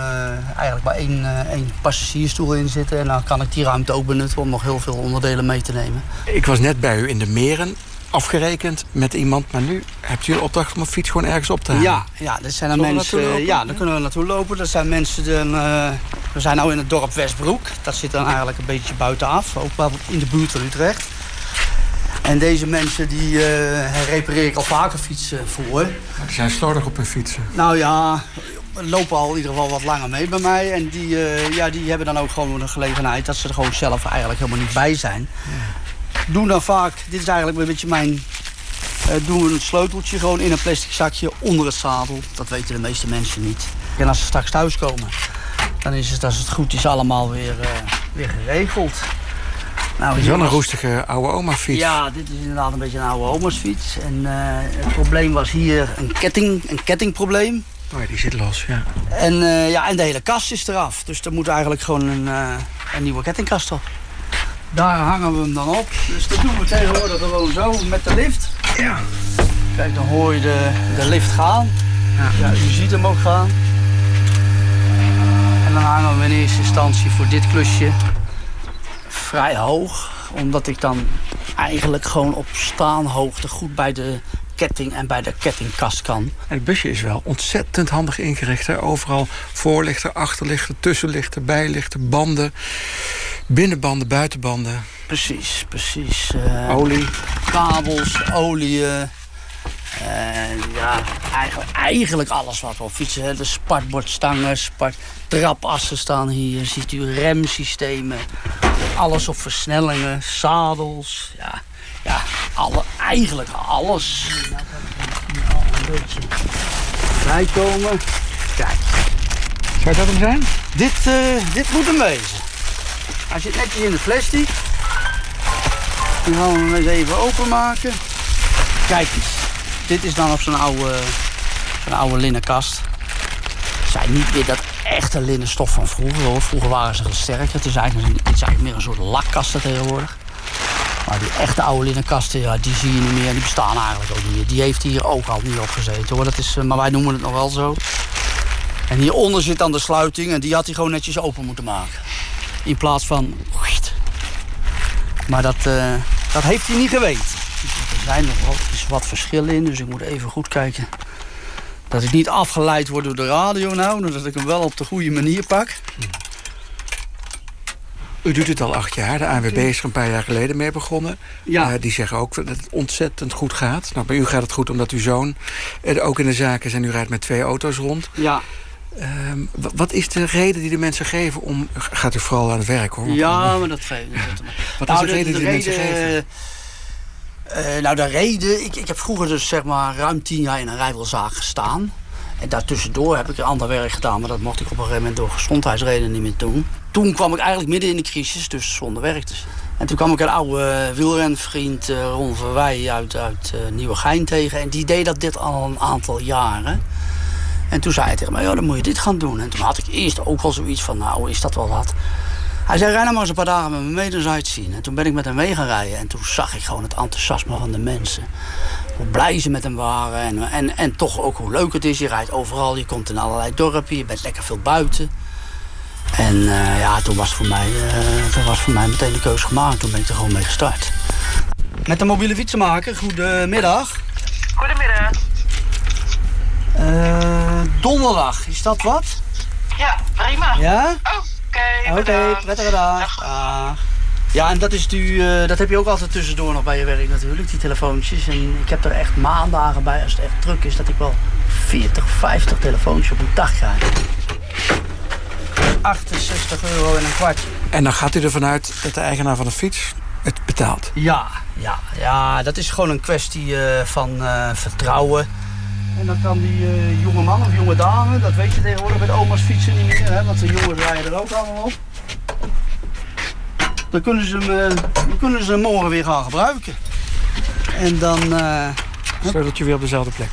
eigenlijk maar één, één passagiersstoel in zitten. En dan kan ik die ruimte ook benutten om nog heel veel onderdelen mee te nemen. Ik was net bij u in de meren afgerekend met iemand. Maar nu hebt u de opdracht om een fiets gewoon ergens op te halen. Ja, ja dat zijn er mensen. Ja, daar kunnen we naartoe lopen. Dat zijn mensen. Dan, uh, we zijn nu in het dorp Westbroek. Dat zit dan eigenlijk een beetje buitenaf. Ook wel in de buurt van Utrecht. En deze mensen die uh, repareer ik al vaker fietsen voor. Die zijn slordig op hun fietsen. Nou ja, lopen al in ieder geval wat langer mee bij mij. En die, eh, ja, die hebben dan ook gewoon een gelegenheid dat ze er gewoon zelf eigenlijk helemaal niet bij zijn. Doen dan vaak, dit is eigenlijk een beetje mijn... Uh, doen een sleuteltje gewoon in een plastic zakje onder het zadel. Dat weten de meeste mensen niet. En als ze straks thuiskomen, dan is het als het goed is allemaal weer, uh, weer geregeld. Nou, wel een roestige oude oma fiets. Ja, dit is inderdaad een beetje een oude oma's fiets. En uh, het probleem was hier een, ketting, een kettingprobleem. Oh ja, die zit los, ja. En, uh, ja, en de hele kast is eraf. Dus er moet eigenlijk gewoon een, uh, een nieuwe kettingkast op. Daar hangen we hem dan op. Dus dat doen we tegenwoordig gewoon zo met de lift. Ja. Kijk, dan hoor je de, de lift gaan. Ja. ja, u ziet hem ook gaan. En dan hangen we in eerste instantie voor dit klusje vrij hoog. Omdat ik dan eigenlijk gewoon op staanhoogte goed bij de ketting en bij de kettingkast kan. En het busje is wel ontzettend handig ingericht. Hè? Overal voorlichten, achterlichten, tussenlichten, bijlichten, banden. Binnenbanden, buitenbanden. Precies, precies. Uh, olie. Kabels, olie. Uh, ja, eigenlijk, eigenlijk alles wat we op fietsen. Hè. De spartbordstangen, spart, trapassen staan hier. Ziet u remsystemen. Alles op versnellingen, zadels. Ja, ja alle, eigenlijk alles. Een beetje vrijkomen. Kijk. Zou dat hem zijn? Dit, uh, dit moet hem wezen. Hij zit netjes in de plastic. Nu gaan we hem eens even openmaken. Kijk eens. Dit is dan op zo'n oude, zo'n oude linnen kast. Het zijn niet meer dat echte linnen stof van vroeger hoor. Vroeger waren ze sterker. Het is eigenlijk, is eigenlijk meer een soort lakkasten tegenwoordig. Maar die echte oude linnenkasten, ja, die zie je niet meer. Die bestaan eigenlijk ook niet meer. Die heeft hier ook al niet op gezeten hoor. Dat is, maar wij noemen het nog wel zo. En hieronder zit dan de sluiting. En die had hij gewoon netjes open moeten maken. In plaats van... Maar dat, uh, dat heeft hij niet geweten. Er zijn nog wel wat verschillen in. Dus ik moet even goed kijken. Dat ik niet afgeleid word door de radio nou. Dat ik hem wel op de goede manier pak. U doet het al acht jaar. De ANWB is er een paar jaar geleden mee begonnen. Ja. Uh, die zeggen ook dat het ontzettend goed gaat. Nou, bij u gaat het goed omdat uw zoon er ook in de zaken is... en u rijdt met twee auto's rond. Ja. Uh, wat is de reden die de mensen geven om... Gaat u vooral aan het werk, hoor? Ja, maar dat geeft. wat nou, is de, de reden die de, mensen geven? Uh, nou, de reden... Ik, ik heb vroeger dus zeg maar ruim tien jaar in een rijwielzaak gestaan. En daartussendoor heb ik ander werk gedaan... maar dat mocht ik op een gegeven moment door gezondheidsredenen niet meer doen. Toen kwam ik eigenlijk midden in de crisis, dus zonder werk. En toen kwam ik een oude wielrenvriend uh, Ron Verwij uit, uit uh, Nieuwegein tegen. En die deed dat dit al een aantal jaren. En toen zei hij tegen mij, ja, dan moet je dit gaan doen. En toen had ik eerst ook wel zoiets van, nou, is dat wel wat? Hij zei, rij nou maar eens een paar dagen met me mee, dan zou je het zien. En toen ben ik met hem mee gaan rijden. En toen zag ik gewoon het enthousiasme van de mensen. Hoe blij ze met hem waren. En, en, en toch ook hoe leuk het is. Je rijdt overal, je komt in allerlei dorpen. Je bent lekker veel buiten. En uh, ja, toen was, voor mij, uh, toen was voor mij meteen de keuze gemaakt. Toen ben ik er gewoon mee gestart. Met de mobiele fietsenmaker, goedemiddag. Goedemiddag. Uh, donderdag, is dat wat? Ja, prima. Ja? Oké, Oké, okay, prettige dag. dag. Ja, en dat, is nu, uh, dat heb je ook altijd tussendoor nog bij je werk natuurlijk, die telefoontjes. En ik heb er echt maandagen bij, als het echt druk is, dat ik wel 40, 50 telefoontjes op een dag krijg. 68 euro en een kwartje. En dan gaat u ervan uit dat de eigenaar van de fiets het betaalt? Ja, ja, ja dat is gewoon een kwestie uh, van uh, vertrouwen. En dan kan die uh, jonge man of jonge dame, dat weet je tegenwoordig met oma's fietsen niet meer, hè, want de jongens rijden er ook allemaal op. Dan kunnen ze hem, dan kunnen ze hem morgen weer gaan gebruiken. En dan... Zodat je weer op dezelfde plek?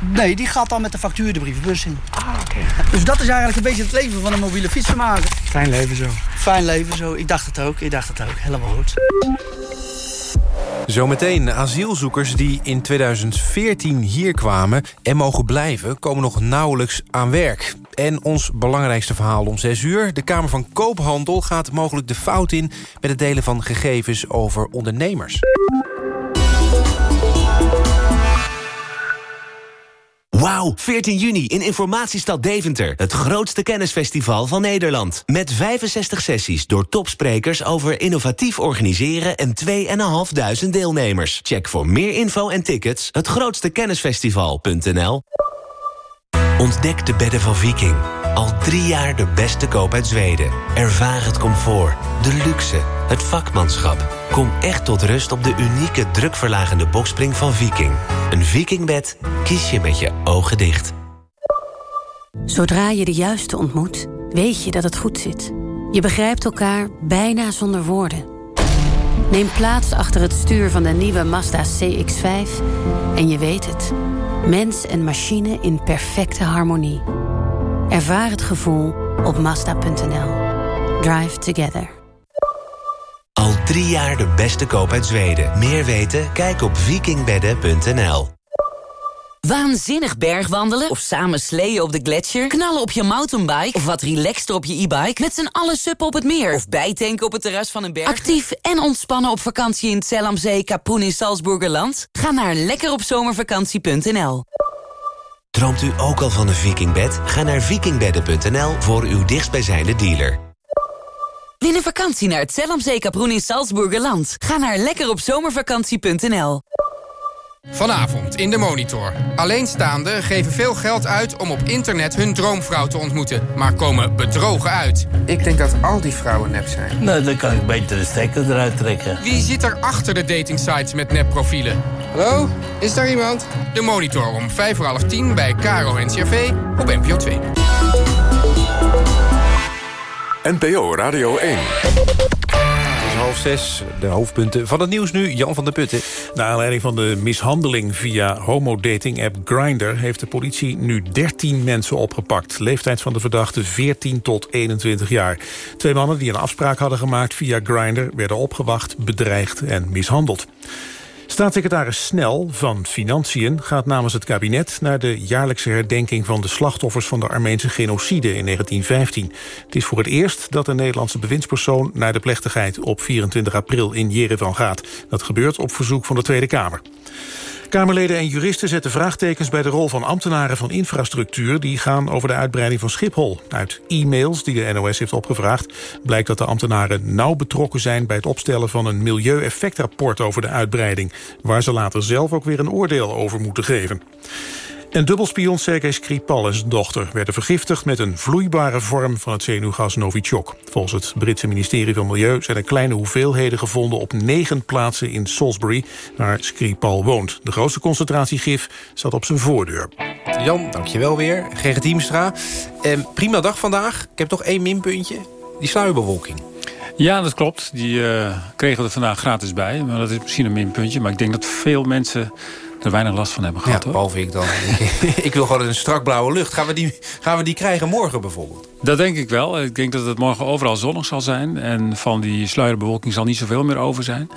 Nee, die gaat dan met de factuur de brievenbus in. Ah, oké. Okay. Dus dat is eigenlijk een beetje het leven van een mobiele fietsenmaker. Fijn leven zo. Fijn leven zo. Ik dacht het ook. Ik dacht het ook. Helemaal goed. Zometeen, asielzoekers die in 2014 hier kwamen en mogen blijven... komen nog nauwelijks aan werk. En ons belangrijkste verhaal om 6 uur. De Kamer van Koophandel gaat mogelijk de fout in... met het delen van gegevens over ondernemers. Wauw, 14 juni in Informatiestad Deventer. Het grootste kennisfestival van Nederland. Met 65 sessies door topsprekers over innovatief organiseren... en 2.500 deelnemers. Check voor meer info en tickets hetgrootstekennisfestival.nl Ontdek de bedden van Viking. Al drie jaar de beste koop uit Zweden. Ervaar het comfort, de luxe, het vakmanschap. Kom echt tot rust op de unieke drukverlagende bokspring van Viking. Een Vikingbed kies je met je ogen dicht. Zodra je de juiste ontmoet, weet je dat het goed zit. Je begrijpt elkaar bijna zonder woorden. Neem plaats achter het stuur van de nieuwe Mazda CX-5 en je weet het. Mens en machine in perfecte harmonie. Ervaar het gevoel op Mazda.nl. Drive together. Al drie jaar de beste koop uit Zweden. Meer weten? Kijk op vikingbedden.nl. Waanzinnig bergwandelen of samen sleeën op de gletsjer... knallen op je mountainbike of wat relaxter op je e-bike... met z'n allen suppen op het meer of bijtanken op het terras van een berg. Actief en ontspannen op vakantie in het Zellamzee, Kapoen in Salzburgerland? Ga naar lekkeropzomervakantie.nl. Droomt u ook al van een vikingbed? Ga naar vikingbedden.nl voor uw dichtstbijzijnde dealer. Win een vakantie naar het Zellamzee, Kapoen in Salzburgerland. Ga naar lekkeropzomervakantie.nl. Vanavond in de Monitor. Alleenstaanden geven veel geld uit om op internet hun droomvrouw te ontmoeten... maar komen bedrogen uit. Ik denk dat al die vrouwen nep zijn. Nou, dan kan ik beter de stekker eruit trekken. Wie zit er achter de datingsites met nepprofielen? Hallo, is daar iemand? De Monitor om vijf voor half tien bij Caro en CRV op NPO 2. NPO Radio 1. Half zes, de hoofdpunten van het nieuws nu. Jan van der Putten. Naar aanleiding van de mishandeling via homodating-app Grindr... heeft de politie nu 13 mensen opgepakt. Leeftijd van de verdachte 14 tot 21 jaar. Twee mannen die een afspraak hadden gemaakt via Grindr... werden opgewacht, bedreigd en mishandeld. Staatssecretaris Snel van Financiën gaat namens het kabinet... naar de jaarlijkse herdenking van de slachtoffers van de Armeense genocide in 1915. Het is voor het eerst dat een Nederlandse bewindspersoon... naar de plechtigheid op 24 april in Jerevan gaat. Dat gebeurt op verzoek van de Tweede Kamer. Kamerleden en juristen zetten vraagtekens bij de rol van ambtenaren van infrastructuur... die gaan over de uitbreiding van Schiphol. Uit e-mails die de NOS heeft opgevraagd... blijkt dat de ambtenaren nauw betrokken zijn... bij het opstellen van een milieueffectrapport over de uitbreiding... waar ze later zelf ook weer een oordeel over moeten geven. En dubbelspion Sergei Skripal en zijn dochter werden vergiftigd... met een vloeibare vorm van het zenuwgas Novichok. Volgens het Britse ministerie van Milieu zijn er kleine hoeveelheden gevonden... op negen plaatsen in Salisbury, waar Skripal woont. De grootste concentratie gif zat op zijn voordeur. Jan, dankjewel weer. Gerrit Diemstra. Eh, prima dag vandaag. Ik heb toch één minpuntje. Die sluierbewolking. Ja, dat klopt. Die uh, kregen we er vandaag gratis bij. Maar dat is misschien een minpuntje. Maar ik denk dat veel mensen er weinig last van hebben gehad. Ja, behalve ik dan. ik wil gewoon een strak blauwe lucht. Gaan we, die, gaan we die krijgen morgen bijvoorbeeld? Dat denk ik wel. Ik denk dat het morgen overal zonnig zal zijn. En van die sluierbewolking zal niet zoveel meer over zijn.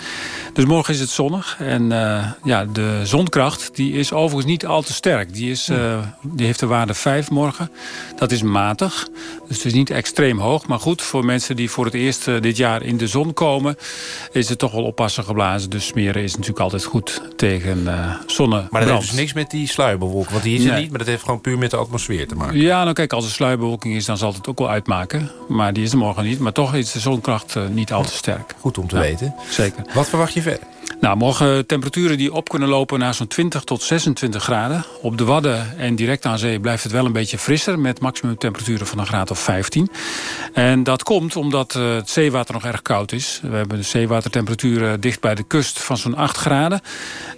Dus morgen is het zonnig. En uh, ja, de zonkracht die is overigens niet al te sterk. Die, is, uh, die heeft de waarde 5 morgen. Dat is matig. Dus het is niet extreem hoog. Maar goed, voor mensen die voor het eerst uh, dit jaar in de zon komen... is het toch wel oppassen geblazen. Dus smeren is natuurlijk altijd goed tegen zonnebrand. Maar dat heeft dus niks met die sluierbewolking. Want die is er nee. niet, maar dat heeft gewoon puur met de atmosfeer te maken. Ja, nou kijk, als er sluierbewolking is, dan zal het ook wel uitmaken. Maar die is er morgen niet. Maar toch is de zonkracht uh, niet al te sterk. Goed om te ja, weten. Zeker. Wat verwacht je verder? Nou, morgen temperaturen die op kunnen lopen naar zo'n 20 tot 26 graden. Op de Wadden en direct aan zee blijft het wel een beetje frisser... met maximumtemperaturen van een graad of 15. En dat komt omdat uh, het zeewater nog erg koud is. We hebben de zeewatertemperaturen dicht bij de kust van zo'n 8 graden.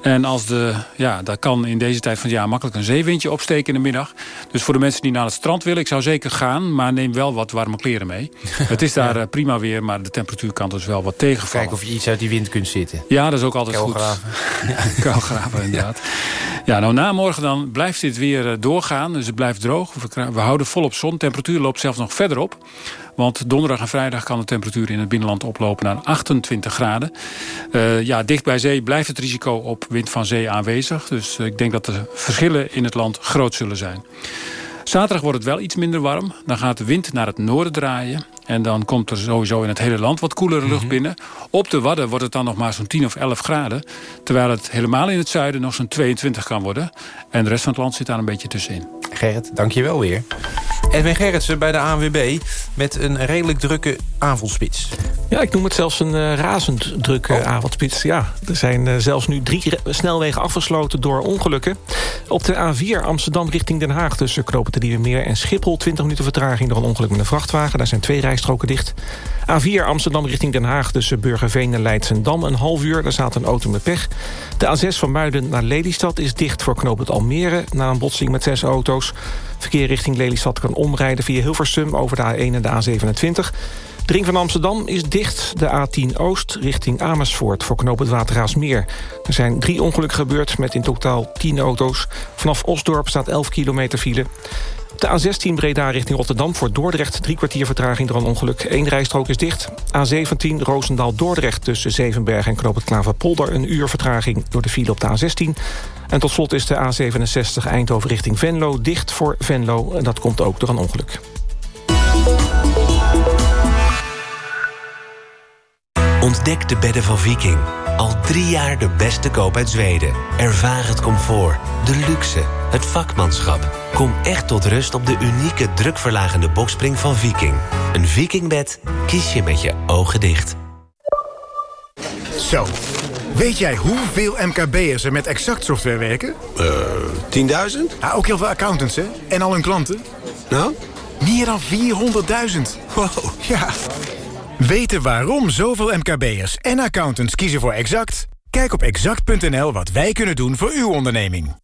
En als de, ja, dat kan in deze tijd van het jaar makkelijk een zeewindje opsteken in de middag. Dus voor de mensen die naar het strand willen, ik zou zeker gaan... maar neem wel wat warme kleren mee. het is daar ja. prima weer, maar de temperatuur kan dus wel wat tegenvallen. Kijk of je iets uit die wind kunt zitten. Ja, dat is ook altijd Kuilgraven. goed. Ja, kuilgraven inderdaad. Ja, nou na morgen dan blijft dit weer doorgaan. Dus het blijft droog. We, we houden volop zon. Temperatuur loopt zelfs nog verder op. Want donderdag en vrijdag kan de temperatuur in het binnenland oplopen naar 28 graden. Uh, ja, dicht bij zee blijft het risico op wind van zee aanwezig. Dus ik denk dat de verschillen in het land groot zullen zijn. Zaterdag wordt het wel iets minder warm. Dan gaat de wind naar het noorden draaien. En dan komt er sowieso in het hele land wat koelere lucht binnen. Op de Wadden wordt het dan nog maar zo'n 10 of 11 graden. Terwijl het helemaal in het zuiden nog zo'n 22 kan worden. En de rest van het land zit daar een beetje tussenin. Gerrit, dank je wel weer. Edwin Gerritsen bij de ANWB. met een redelijk drukke avondspits. Ja, ik noem het zelfs een uh, razend drukke oh. avondspits. Ja, er zijn uh, zelfs nu drie snelwegen afgesloten door ongelukken. Op de A4 Amsterdam richting Den Haag... tussen Knopen de Meer en Schiphol... 20 minuten vertraging door een ongeluk met een vrachtwagen. Daar zijn twee dicht. A4 Amsterdam richting Den Haag tussen Burgerveen en Leidsendam... een half uur, daar staat een auto met pech. De A6 van Muiden naar Lelystad is dicht voor knooppunt Almere... na een botsing met zes auto's. Verkeer richting Lelystad kan omrijden via Hilversum... over de A1 en de A27... De ring van Amsterdam is dicht. De A10 Oost richting Amersfoort voor knoop het Watergraafsmeer. Er zijn drie ongelukken gebeurd met in totaal 10 auto's. Vanaf Osdorp staat 11 kilometer file. De A16 Breda richting Rotterdam voor Dordrecht... drie kwartier vertraging door een ongeluk. Eén rijstrook is dicht. A17 Roosendaal-Dordrecht tussen Zevenberg en Knoop het Klaverpolder... een uur vertraging door de file op de A16. En tot slot is de A67 Eindhoven richting Venlo dicht voor Venlo. En dat komt ook door een ongeluk. Ontdek de bedden van Viking. Al drie jaar de beste koop uit Zweden. Ervaar het comfort, de luxe, het vakmanschap. Kom echt tot rust op de unieke drukverlagende bokspring van Viking. Een Vikingbed kies je met je ogen dicht. Zo, weet jij hoeveel MKB'ers er met Exact software werken? Eh, uh, 10.000? Ja, ook heel veel accountants, hè? En al hun klanten. Nou? Meer dan 400.000. Wow. Ja. Weten waarom zoveel MKB'ers en accountants kiezen voor Exact? Kijk op exact.nl wat wij kunnen doen voor uw onderneming.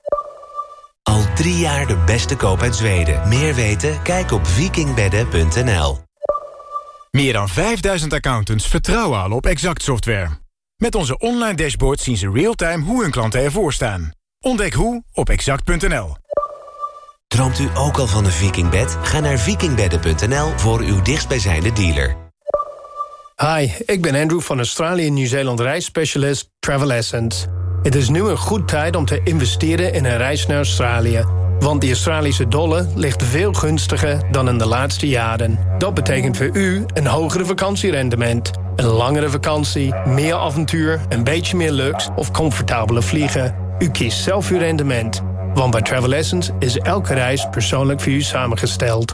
Al drie jaar de beste koop uit Zweden. Meer weten? Kijk op vikingbedden.nl. Meer dan 5000 accountants vertrouwen al op Exact software. Met onze online dashboard zien ze real-time hoe hun klanten ervoor staan. Ontdek hoe op exact.nl. Droomt u ook al van een vikingbed? Ga naar vikingbedden.nl voor uw dichtstbijzijnde dealer. Hi, ik ben Andrew van Australië-Nieuw-Zeeland reisspecialist Travel Essence. Het is nu een goed tijd om te investeren in een reis naar Australië. Want de Australische dollar ligt veel gunstiger dan in de laatste jaren. Dat betekent voor u een hogere vakantierendement. Een langere vakantie, meer avontuur, een beetje meer luxe of comfortabele vliegen. U kiest zelf uw rendement. Want bij Travel Essence is elke reis persoonlijk voor u samengesteld.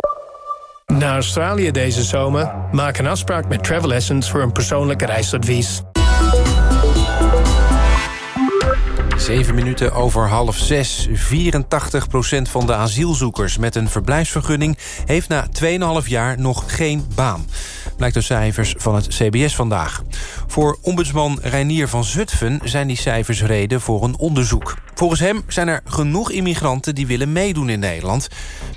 Naar Australië deze zomer? Maak een afspraak met Travel Essence voor een persoonlijk reisadvies. 7 minuten over half zes. 84% van de asielzoekers met een verblijfsvergunning... heeft na 2,5 jaar nog geen baan. Blijkt uit cijfers van het CBS vandaag. Voor ombudsman Reinier van Zutphen zijn die cijfers reden voor een onderzoek. Volgens hem zijn er genoeg immigranten die willen meedoen in Nederland...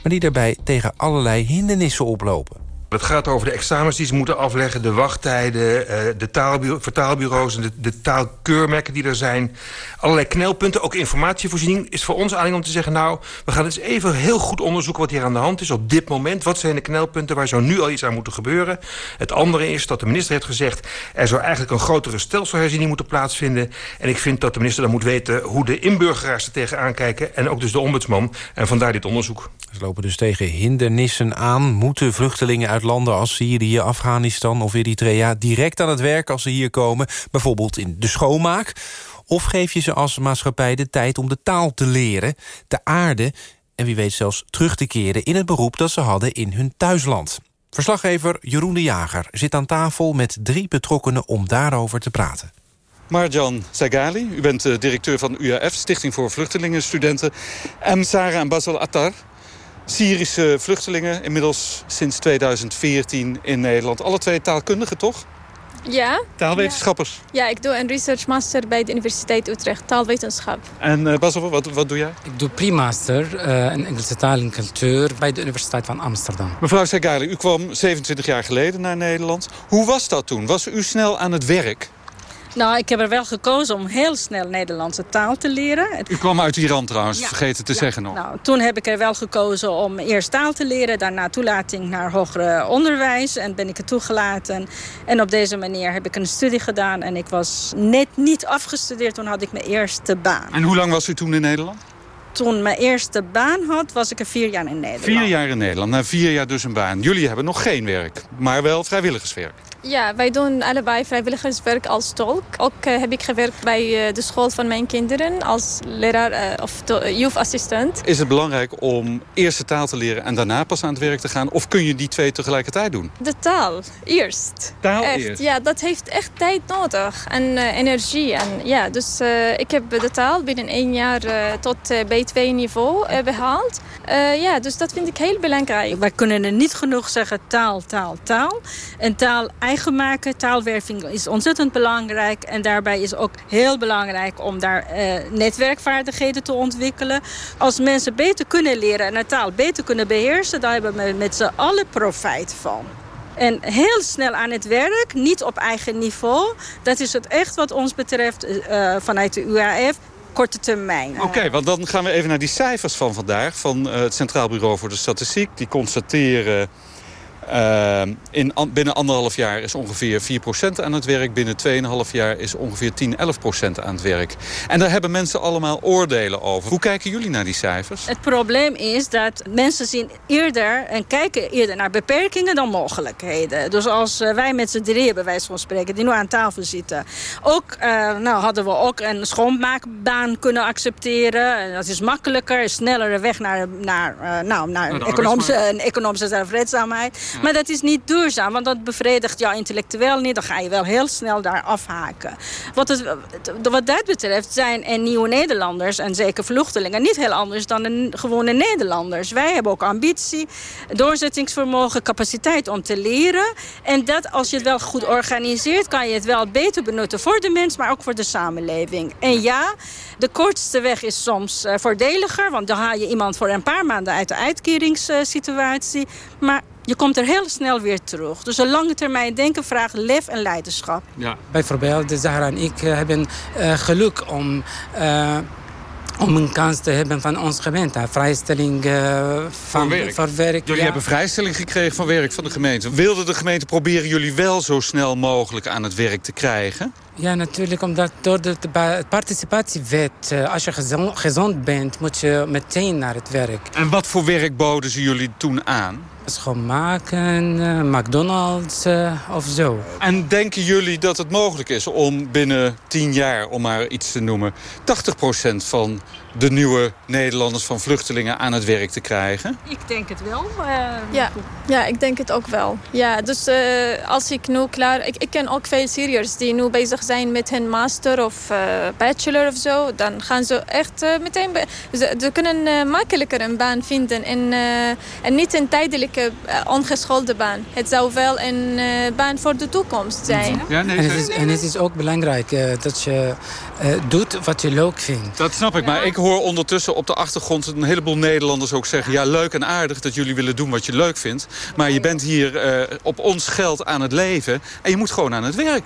maar die daarbij tegen allerlei hindernissen oplopen. Het gaat over de examens die ze moeten afleggen, de wachttijden... Eh, de taalbureau, vertaalbureaus en de, de, taalkeurmerken die er zijn. Allerlei knelpunten, ook informatievoorziening is voor ons aanleiding om te zeggen... nou, we gaan eens even heel goed onderzoeken wat hier aan de hand is op dit moment. Wat zijn de knelpunten waar zou nu al iets aan moeten gebeuren? Het andere is dat de minister heeft gezegd... er zou eigenlijk een grotere stelselherziening moeten plaatsvinden. En ik vind dat de minister dan moet weten hoe de inburgeraars er tegenaan kijken... en ook dus de ombudsman. En vandaar dit onderzoek. Ze lopen dus tegen hindernissen aan. Moeten vluchtelingen uit landen als Syrië, Afghanistan of Eritrea... direct aan het werk als ze hier komen, bijvoorbeeld in de schoonmaak? Of geef je ze als maatschappij de tijd om de taal te leren, te aarden... en wie weet zelfs terug te keren in het beroep dat ze hadden in hun thuisland? Verslaggever Jeroen de Jager zit aan tafel met drie betrokkenen om daarover te praten. Marjan Zagali, u bent eh, directeur van UAF, Stichting voor Vluchtelingenstudenten. En Sarah en Basel Attar, Syrische vluchtelingen, inmiddels sinds 2014 in Nederland. Alle twee taalkundigen, toch? Ja. Taalwetenschappers? Ja, ik doe een research master bij de Universiteit Utrecht, taalwetenschap. En uh, Basel, wat, wat doe jij? Ik doe pre-master uh, in Engelse taal en cultuur bij de Universiteit van Amsterdam. Mevrouw Segali, u kwam 27 jaar geleden naar Nederland. Hoe was dat toen? Was u snel aan het werk? Nou, ik heb er wel gekozen om heel snel Nederlandse taal te leren. U kwam uit Iran trouwens, Ja. vergeten te Ja. zeggen nog. Nou, toen heb ik er wel gekozen om eerst taal te leren... daarna toelating naar hoger onderwijs en ben ik er toegelaten. En op deze manier heb ik een studie gedaan... en ik was net niet afgestudeerd, toen had ik mijn eerste baan. En hoe lang was u toen in Nederland? Toen mijn eerste baan had, was ik er vier jaar in Nederland. Vier jaar in Nederland, na vier jaar dus een baan. Jullie hebben nog geen werk, maar wel vrijwilligerswerk. Ja, wij doen allebei vrijwilligerswerk als tolk. Ook eh, heb ik gewerkt bij eh, de school van mijn kinderen als leraar eh, of to- youth assistant. Is het belangrijk om eerst de taal te leren en daarna pas aan het werk te gaan? Of kun je die twee tegelijkertijd doen? De taal, eerst. Taal echt, eerst? Ja, dat heeft echt tijd nodig en eh, energie. En, ja, dus eh, ik heb de taal binnen één jaar eh, tot eh, B2-niveau eh, behaald. Eh, ja, dus dat vind ik heel belangrijk. Wij kunnen er niet genoeg zeggen taal, taal, taal. En taal eigen maken, taalwerving is ontzettend belangrijk. En daarbij is ook heel belangrijk om daar eh, netwerkvaardigheden te ontwikkelen. Als mensen beter kunnen leren en een taal beter kunnen beheersen... daar hebben we met z'n allen profijt van. En heel snel aan het werk, niet op eigen niveau. Dat is het echt wat ons betreft eh, vanuit de UAF korte termijn. Oké, want dan gaan we even naar die cijfers van vandaag... van eh, het Centraal Bureau voor de Statistiek. Die constateren... eh, in, an- binnen anderhalf jaar is ongeveer 4% aan het werk. Binnen 2,5 jaar is ongeveer 10, 11% aan het werk. En daar hebben mensen allemaal oordelen over. Hoe kijken jullie naar die cijfers? Het probleem is dat mensen zien eerder en kijken eerder naar beperkingen dan mogelijkheden. Dus als eh, wij met z'n drieën, bij wijze van spreken, die nu aan tafel zitten, ook, eh, nou, hadden we ook een schoonmaakbaan kunnen accepteren. En Dat is makkelijker, een snellere weg naar, naar, eh, nou, naar de economische, economische zelfredzaamheid. Maar dat is niet duurzaam, want dat bevredigt jou intellectueel niet. Dan ga je wel heel snel daar afhaken. Wat, het, wat dat betreft zijn en nieuwe Nederlanders, en zeker vluchtelingen, niet heel anders dan de gewone Nederlanders. Wij hebben ook ambitie, doorzettingsvermogen, capaciteit om te leren. En dat als je het wel goed organiseert, kan je het wel beter benutten voor de mens, maar ook voor de samenleving. En ja, de kortste weg is soms eh, voordeliger, want dan haal je iemand voor een paar maanden uit de uitkeringssituatie. Maar je komt er heel snel weer terug. Dus een lange termijn denken vraagt lef en leiderschap. Ja. Bijvoorbeeld, Zahra en ik eh, hebben eh, geluk om, eh, om een kans te hebben van ons gemeente. Vrijstelling eh, van, voor werk. Jullie ja. hebben vrijstelling gekregen van werk van de gemeente. Wilde de gemeente proberen jullie wel zo snel mogelijk aan het werk te krijgen? Ja, natuurlijk, omdat door de participatiewet, als je gezond, gezond bent, moet je meteen naar het werk. En wat voor werk boden ze jullie toen aan? Schoonmaken, eh, McDonald's eh, of zo. En denken jullie dat het mogelijk is om binnen tien jaar, om maar iets te noemen... 80% van de nieuwe Nederlanders van vluchtelingen aan het werk te krijgen? Ik denk het wel. Ja, ja, ik denk het ook wel. Ja, dus eh, als ik nu klaar... Ik, ik ken ook veel Syriërs die nu bezig zijn met hun master of eh, bachelor of zo. Dan gaan ze echt eh, meteen... Ze, ze kunnen eh, makkelijker een baan vinden. En, eh, en niet een tijdelijke, eh, ongeschoolde baan. Het zou wel een eh, baan voor de toekomst zijn. en, het is, en het is ook belangrijk eh, dat je eh, doet wat je leuk vindt. Dat snap ik, maar ik hoor ondertussen op de achtergrond... een heleboel Nederlanders ook zeggen... ja, leuk en aardig dat jullie willen doen wat je leuk vindt... maar je bent hier eh, op ons geld aan het leven... en je moet gewoon aan het werk.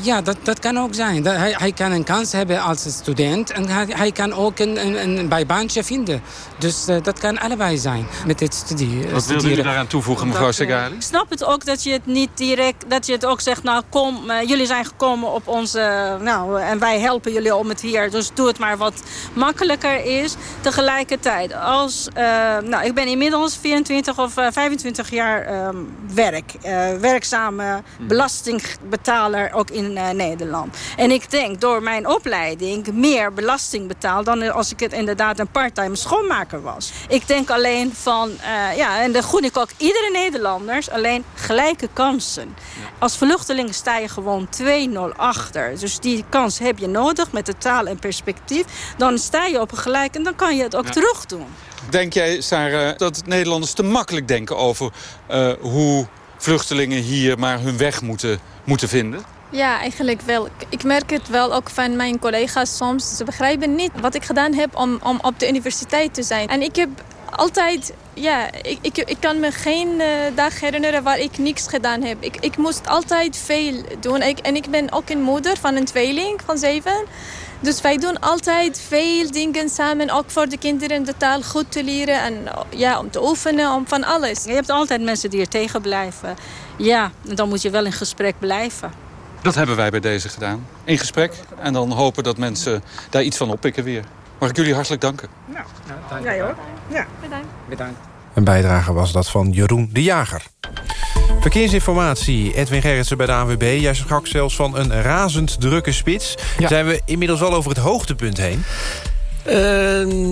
Ja, dat, dat kan ook zijn. Dat hij, hij kan een kans hebben als student en hij, hij kan ook een, een, een bijbaantje vinden. Dus eh, dat kan allebei zijn met dit studie. eh, Wat wilde studeren. jullie daaraan toevoegen, mevrouw eh, Segali? Ik snap het ook dat je het niet direct, dat je het ook zegt, nou kom, jullie zijn gekomen op onze, nou, en wij helpen jullie om het hier, dus doe het maar wat makkelijker is. Tegelijkertijd, als, eh, nou, ik ben inmiddels 24 of eh, 25 jaar ehm, werk, eh, werkzame belastingbetaler ook in eh, Nederland. En ik denk door mijn opleiding meer belasting betaal dan als ik het inderdaad een parttime schoonmaker was. Ik denk alleen van, eh, ja, en dat gun ik ook iedere Nederlanders, alleen gelijke kansen. Als vluchteling sta je gewoon 2-0 achter. Dus die kans heb je nodig met de taal en perspectief. Dan sta je op een gelijk en dan kan je het ook Ja. terug doen. Denk jij, Sarah, dat Nederlanders te makkelijk denken over eh, hoe vluchtelingen hier maar hun weg moeten, moeten vinden? Ja, eigenlijk wel. Ik- merk het wel ook van mijn collega's soms. Ze begrijpen niet wat ik gedaan heb om, om op de universiteit te zijn. En ik heb altijd, ja, ik, ik, ik kan me geen uh, dag herinneren waar ik niks gedaan heb. Ik, ik moest altijd veel doen. Ik, en ik ben ook een moeder van een tweeling van zeven. Dus wij doen altijd veel dingen samen, ook voor de kinderen de taal goed te leren en ja, om te oefenen, om van alles. Je hebt altijd mensen die er tegen blijven. Ja, dan moet je wel in gesprek blijven. Dat hebben wij bij deze gedaan. In gesprek. En dan hopen dat mensen daar iets van oppikken weer. Mag ik jullie hartelijk danken. Ja, ja hoor. Ja. Bedankt. Bedankt. Een bijdrage was dat van Jeroen de Jager. Verkeersinformatie, Edwin Gerritsen bij de ANWB. Jij sprak zelfs van een razend drukke spits. Zijn we inmiddels al over het hoogtepunt heen? Uh,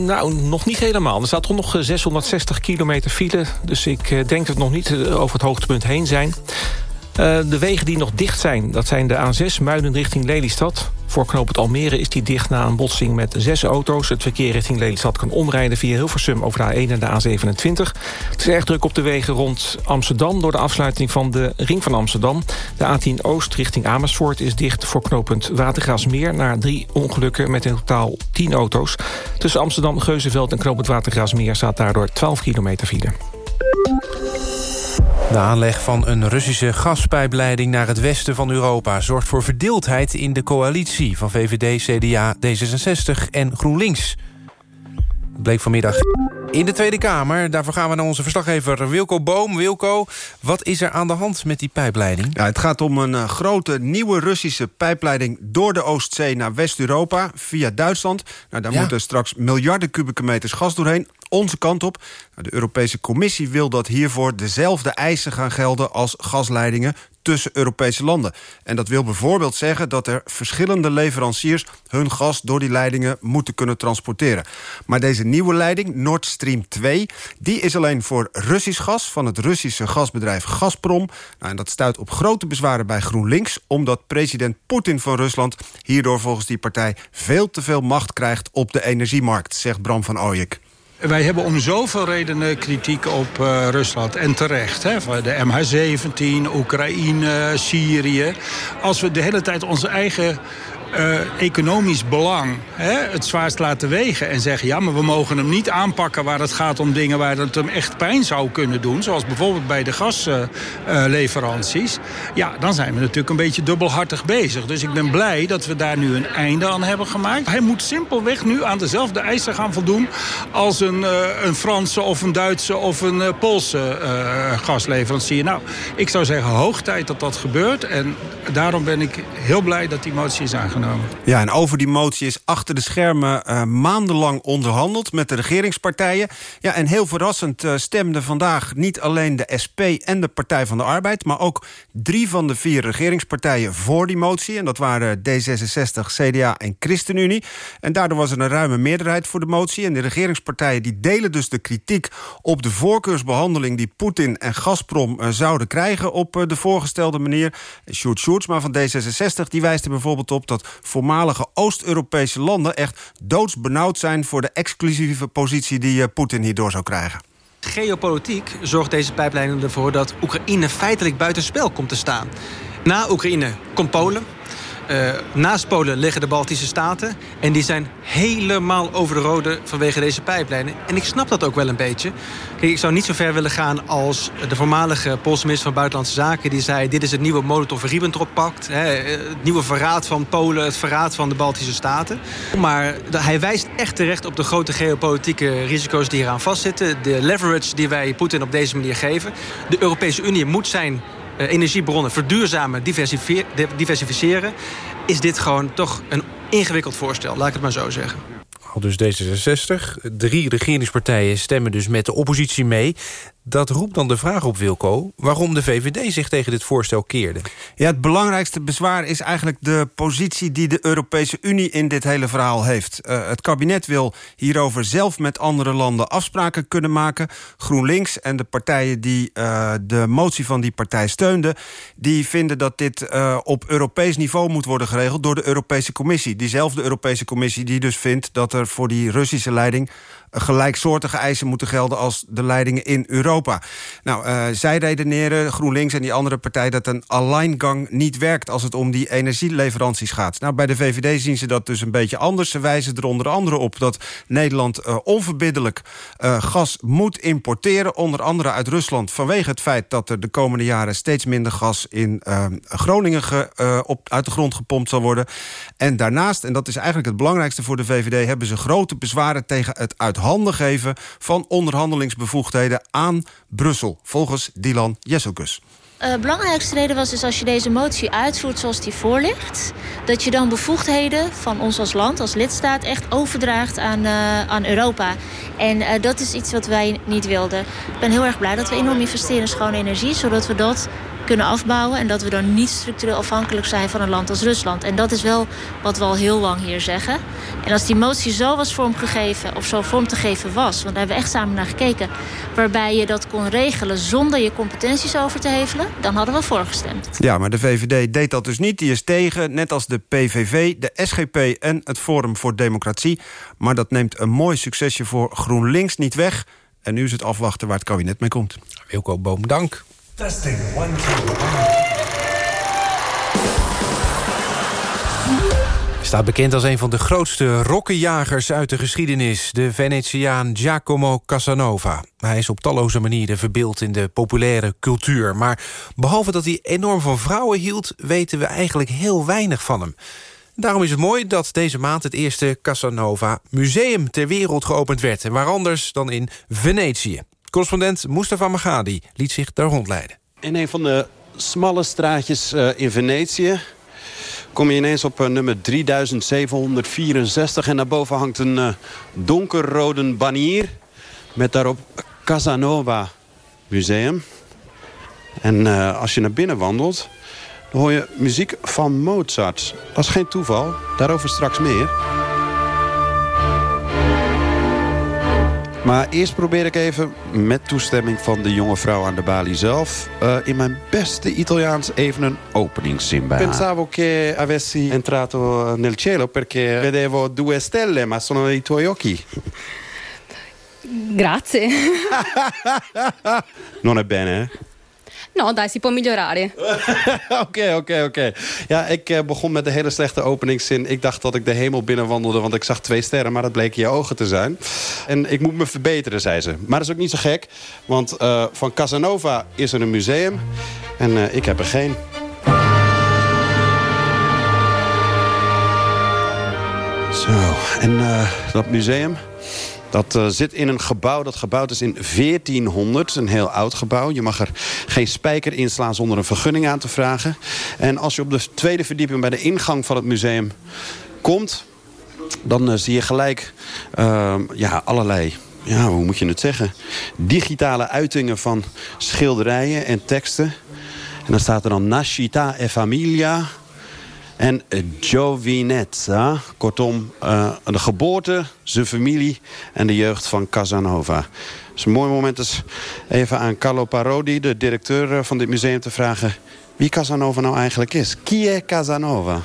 nou, nog niet helemaal. Er staat toch nog 660 kilometer file. Dus ik denk dat we nog niet over het hoogtepunt heen zijn. Uh, de wegen die nog dicht zijn, dat zijn de A6 Muiden richting Lelystad. Voor knooppunt Almere is die dicht na een botsing met zes auto's. Het verkeer richting Lelystad kan omrijden via Hilversum over de A1 en de A27. Het is erg druk op de wegen rond Amsterdam... door de afsluiting van de Ring van Amsterdam. De A10 Oost richting Amersfoort is dicht voor knooppunt Watergraasmeer... na drie ongelukken met in totaal 10 auto's. Tussen Amsterdam, Geuzenveld en knooppunt Watergraasmeer... staat daardoor 12 kilometer file. De aanleg van een Russische gaspijpleiding naar het westen van Europa... zorgt voor verdeeldheid in de coalitie van VVD, CDA, D66 en GroenLinks. Dat bleek vanmiddag in de Tweede Kamer. Daarvoor gaan we naar onze verslaggever Wilco Boom. Wilco, wat is er aan de hand met die pijpleiding? Ja, het gaat om een uh, grote nieuwe Russische pijpleiding... door de Oostzee naar West-Europa via Duitsland. Nou, daar ja. moeten straks miljarden kubieke meters gas doorheen onze kant op. De Europese Commissie wil dat hiervoor dezelfde eisen gaan gelden... als gasleidingen tussen Europese landen. En dat wil bijvoorbeeld zeggen dat er verschillende leveranciers... hun gas door die leidingen moeten kunnen transporteren. Maar deze nieuwe leiding, Nord Stream 2... die is alleen voor Russisch gas van het Russische gasbedrijf Gazprom. Nou, en dat stuit op grote bezwaren bij GroenLinks... omdat president Poetin van Rusland hierdoor volgens die partij... veel te veel macht krijgt op de energiemarkt, zegt Bram van Ooyek. Wij hebben om zoveel redenen kritiek op uh, Rusland. En terecht. Hè? De MH17, Oekraïne, Syrië. Als we de hele tijd onze eigen uh, economisch belang hè, het zwaarst laten wegen. En zeggen, ja, maar we mogen hem niet aanpakken waar het gaat om dingen waar het hem echt pijn zou kunnen doen. Zoals bijvoorbeeld bij de gasleveranties. Ja, dan zijn we natuurlijk een beetje dubbelhartig bezig. Dus ik ben blij dat we daar nu een einde aan hebben gemaakt. Hij moet simpelweg nu aan dezelfde eisen gaan voldoen als een, uh, een Franse of een Duitse of een Poolse gasleverancier. Nou, ik zou zeggen hoog tijd dat dat gebeurt. En daarom ben ik heel blij dat die motie is aangenomen. Ja, en over die motie is achter de schermen uh, maandenlang onderhandeld... met de regeringspartijen. Ja, en heel verrassend uh, stemden vandaag niet alleen de SP en de Partij van de Arbeid... maar ook drie van de vier regeringspartijen voor die motie. En dat waren D66, CDA en ChristenUnie. En daardoor was er een ruime meerderheid voor de motie. En de regeringspartijen die delen dus de kritiek... op de voorkeursbehandeling die Poetin en Gazprom uh, zouden krijgen... op de voorgestelde manier. Sjoerd Sjoerdsma van D66 die wijst er bijvoorbeeld op... dat voormalige Oost-Europese landen echt doodsbenauwd zijn... voor de exclusieve positie die uh, Poetin hierdoor zou krijgen. Geopolitiek zorgt deze pijpleiding ervoor dat Oekraïne feitelijk buitenspel komt te staan. Na Oekraïne komt Polen, uh, naast Polen liggen de Baltische Staten. En die zijn helemaal over de rode vanwege deze pijplijnen. En ik snap dat ook wel een beetje. Kijk, ik zou niet zo ver willen gaan als de voormalige Poolse minister van Buitenlandse Zaken. Die zei, dit is het nieuwe Molotov-Ribbentrop-pact. Het nieuwe verraad van Polen, het verraad van de Baltische Staten. Maar hij wijst echt terecht op de grote geopolitieke risico's die eraan vastzitten. De leverage die wij Poetin op deze manier geven. De Europese Unie moet zijn energiebronnen verduurzamen, diversificeren... is dit gewoon toch een ingewikkeld voorstel, laat ik het maar zo zeggen. Al dus D66. Drie regeringspartijen stemmen dus met de oppositie mee. Dat roept dan de vraag op, Wilco... waarom de VVD zich tegen dit voorstel keerde. Ja, het belangrijkste bezwaar is eigenlijk de positie... die de Europese Unie in dit hele verhaal heeft. Uh, het kabinet wil hierover zelf met andere landen afspraken kunnen maken. GroenLinks en de partijen die uh, de motie van die partij steunden... die vinden dat dit uh, op Europees niveau moet worden geregeld... door de Europese Commissie. Diezelfde Europese Commissie die dus vindt... dat er voor die Russische leiding gelijksoortige eisen moeten gelden... als de leidingen in Europa. Nou, uh, zij redeneren, GroenLinks en die andere partij... dat een alleingang niet werkt als het om die energieleveranties gaat. Nou, bij de VVD zien ze dat dus een beetje anders. Ze wijzen er onder andere op dat Nederland uh, onverbiddelijk uh, gas moet importeren. Onder andere uit Rusland vanwege het feit dat er de komende jaren... steeds minder gas in Groningen ge, op, uit de grond gepompt zal worden. En daarnaast, en dat is eigenlijk het belangrijkste voor de VVD... hebben ze grote bezwaren tegen het uit handen geven... van onderhandelingsbevoegdheden aan Brussel. Volgens Dylan Jesselkus. De uh, belangrijkste reden was dus als je deze motie uitvoert zoals die voor ligt... dat je dan bevoegdheden van ons als land, als lidstaat... echt overdraagt aan, uh, aan Europa. En uh, dat is iets wat wij niet wilden. Ik ben heel erg blij dat we enorm investeren in schone energie... zodat we dat kunnen afbouwen... en dat we dan niet structureel afhankelijk zijn van een land als Rusland. En dat is wel wat we al heel lang hier zeggen. En als die motie zo was vormgegeven, of zo vorm te geven was... want daar hebben we echt samen naar gekeken... waarbij je dat kon regelen zonder je competenties over te hevelen... dan hadden we voorgestemd. Ja, maar de VVD deed dat dus niet. Die is tegen, net als de PVV, de SGP en het Forum voor Democratie. Maar dat neemt een mooi succesje voor GroenLinks niet weg... En nu is het afwachten waar het kabinet mee komt. Wilco Boom, dank. Testing, one, two, Staat bekend als een van de grootste rokkenjagers uit de geschiedenis... de Venetiaan Giacomo Casanova. Hij is op talloze manieren verbeeld in de populaire cultuur. Maar behalve dat hij enorm van vrouwen hield... weten we eigenlijk heel weinig van hem. Daarom is het mooi dat deze maand het eerste Casanova Museum ter wereld geopend werd. En waar anders dan in Venetië. Correspondent Mustafa Magadi liet zich daar rondleiden. In een van de smalle straatjes uh, in Venetië kom je ineens op uh, nummer 3764. En daarboven hangt een uh, donkerrode banier met daarop Casanova Museum. En als je naar binnen wandelt, dan hoor je muziek van Mozart. Dat is geen toeval, daarover straks meer. Maar eerst probeer ik even, met toestemming van de jonge vrouw aan de balie zelf... Uh, in mijn beste Italiaans even een openingszin bij Pensavo che avessi entrato nel cielo perché vedevo due stelle, ma sono i tuoi occhi. Grazie. non è bene, hè? No, dai, si può migliorare. Oké, oké, oké. Ja, ik uh, begon met de hele slechte openingszin. Ik dacht dat ik de hemel binnenwandelde, want ik zag twee sterren... maar dat bleek je ogen te zijn. En ik moet me verbeteren, zei ze. Maar dat is ook niet zo gek, want uh, van Casanova is er een museum... en uh, ik heb er geen. Zo, en dat museum... Dat uh, zit in een gebouw dat gebouwd is in 1400. Een heel oud gebouw. Je mag er geen spijker inslaan zonder een vergunning aan te vragen. En als je op de tweede verdieping bij de ingang van het museum komt... dan uh, zie je gelijk uh, ja, allerlei ja, hoe moet je het zeggen? Digitale uitingen van schilderijen en teksten. En dan staat er dan Nascita e Familia en Giovinezza. Kortom, uh, de geboorte, zijn familie en de jeugd van Casanova. Het is een mooi moment dus even aan Carlo Parodi, de directeur eh, van dit museum, te vragen... wie Casanova nou eigenlijk is. Chi è Casanova?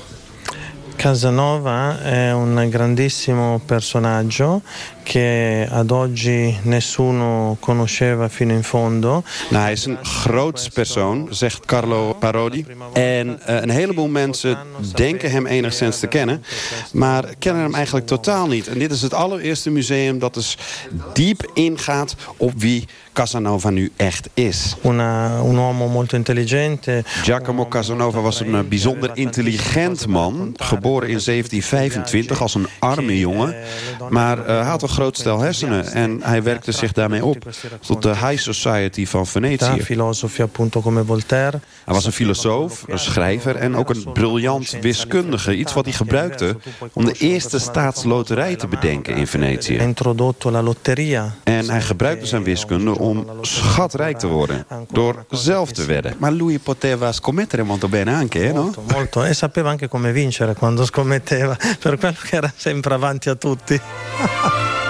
Casanova è un grandissimo personaggio che ad oggi nessuno conosceva fino in fondo. Nou, hij is een groot persoon, zegt Carlo Parodi. En uh, een heleboel mensen denken hem enigszins te kennen... maar kennen hem eigenlijk totaal niet. En dit is het allereerste museum dat dus diep ingaat op wie Casanova nu echt is. Una, un uomo molto intelligente. Giacomo Casanova was een bijzonder intelligent man. Geboren in 1725 als een arme jongen. Maar uh, hij had een groot stel hersenen. En hij werkte zich daarmee op tot de High Society van Venetië. Hij was een filosoof, een schrijver en ook een briljant wiskundige. Iets wat hij gebruikte om de eerste staatsloterij te bedenken in Venetië. En hij gebruikte zijn wiskunde om schatrijk te worden. Door zelf te wedden. Maar lui poteva scommettere molto bene anche, no? Molto, molto. E sapeva anche come vincere quando scommetteva. Per quello che era sempre avanti a tutti.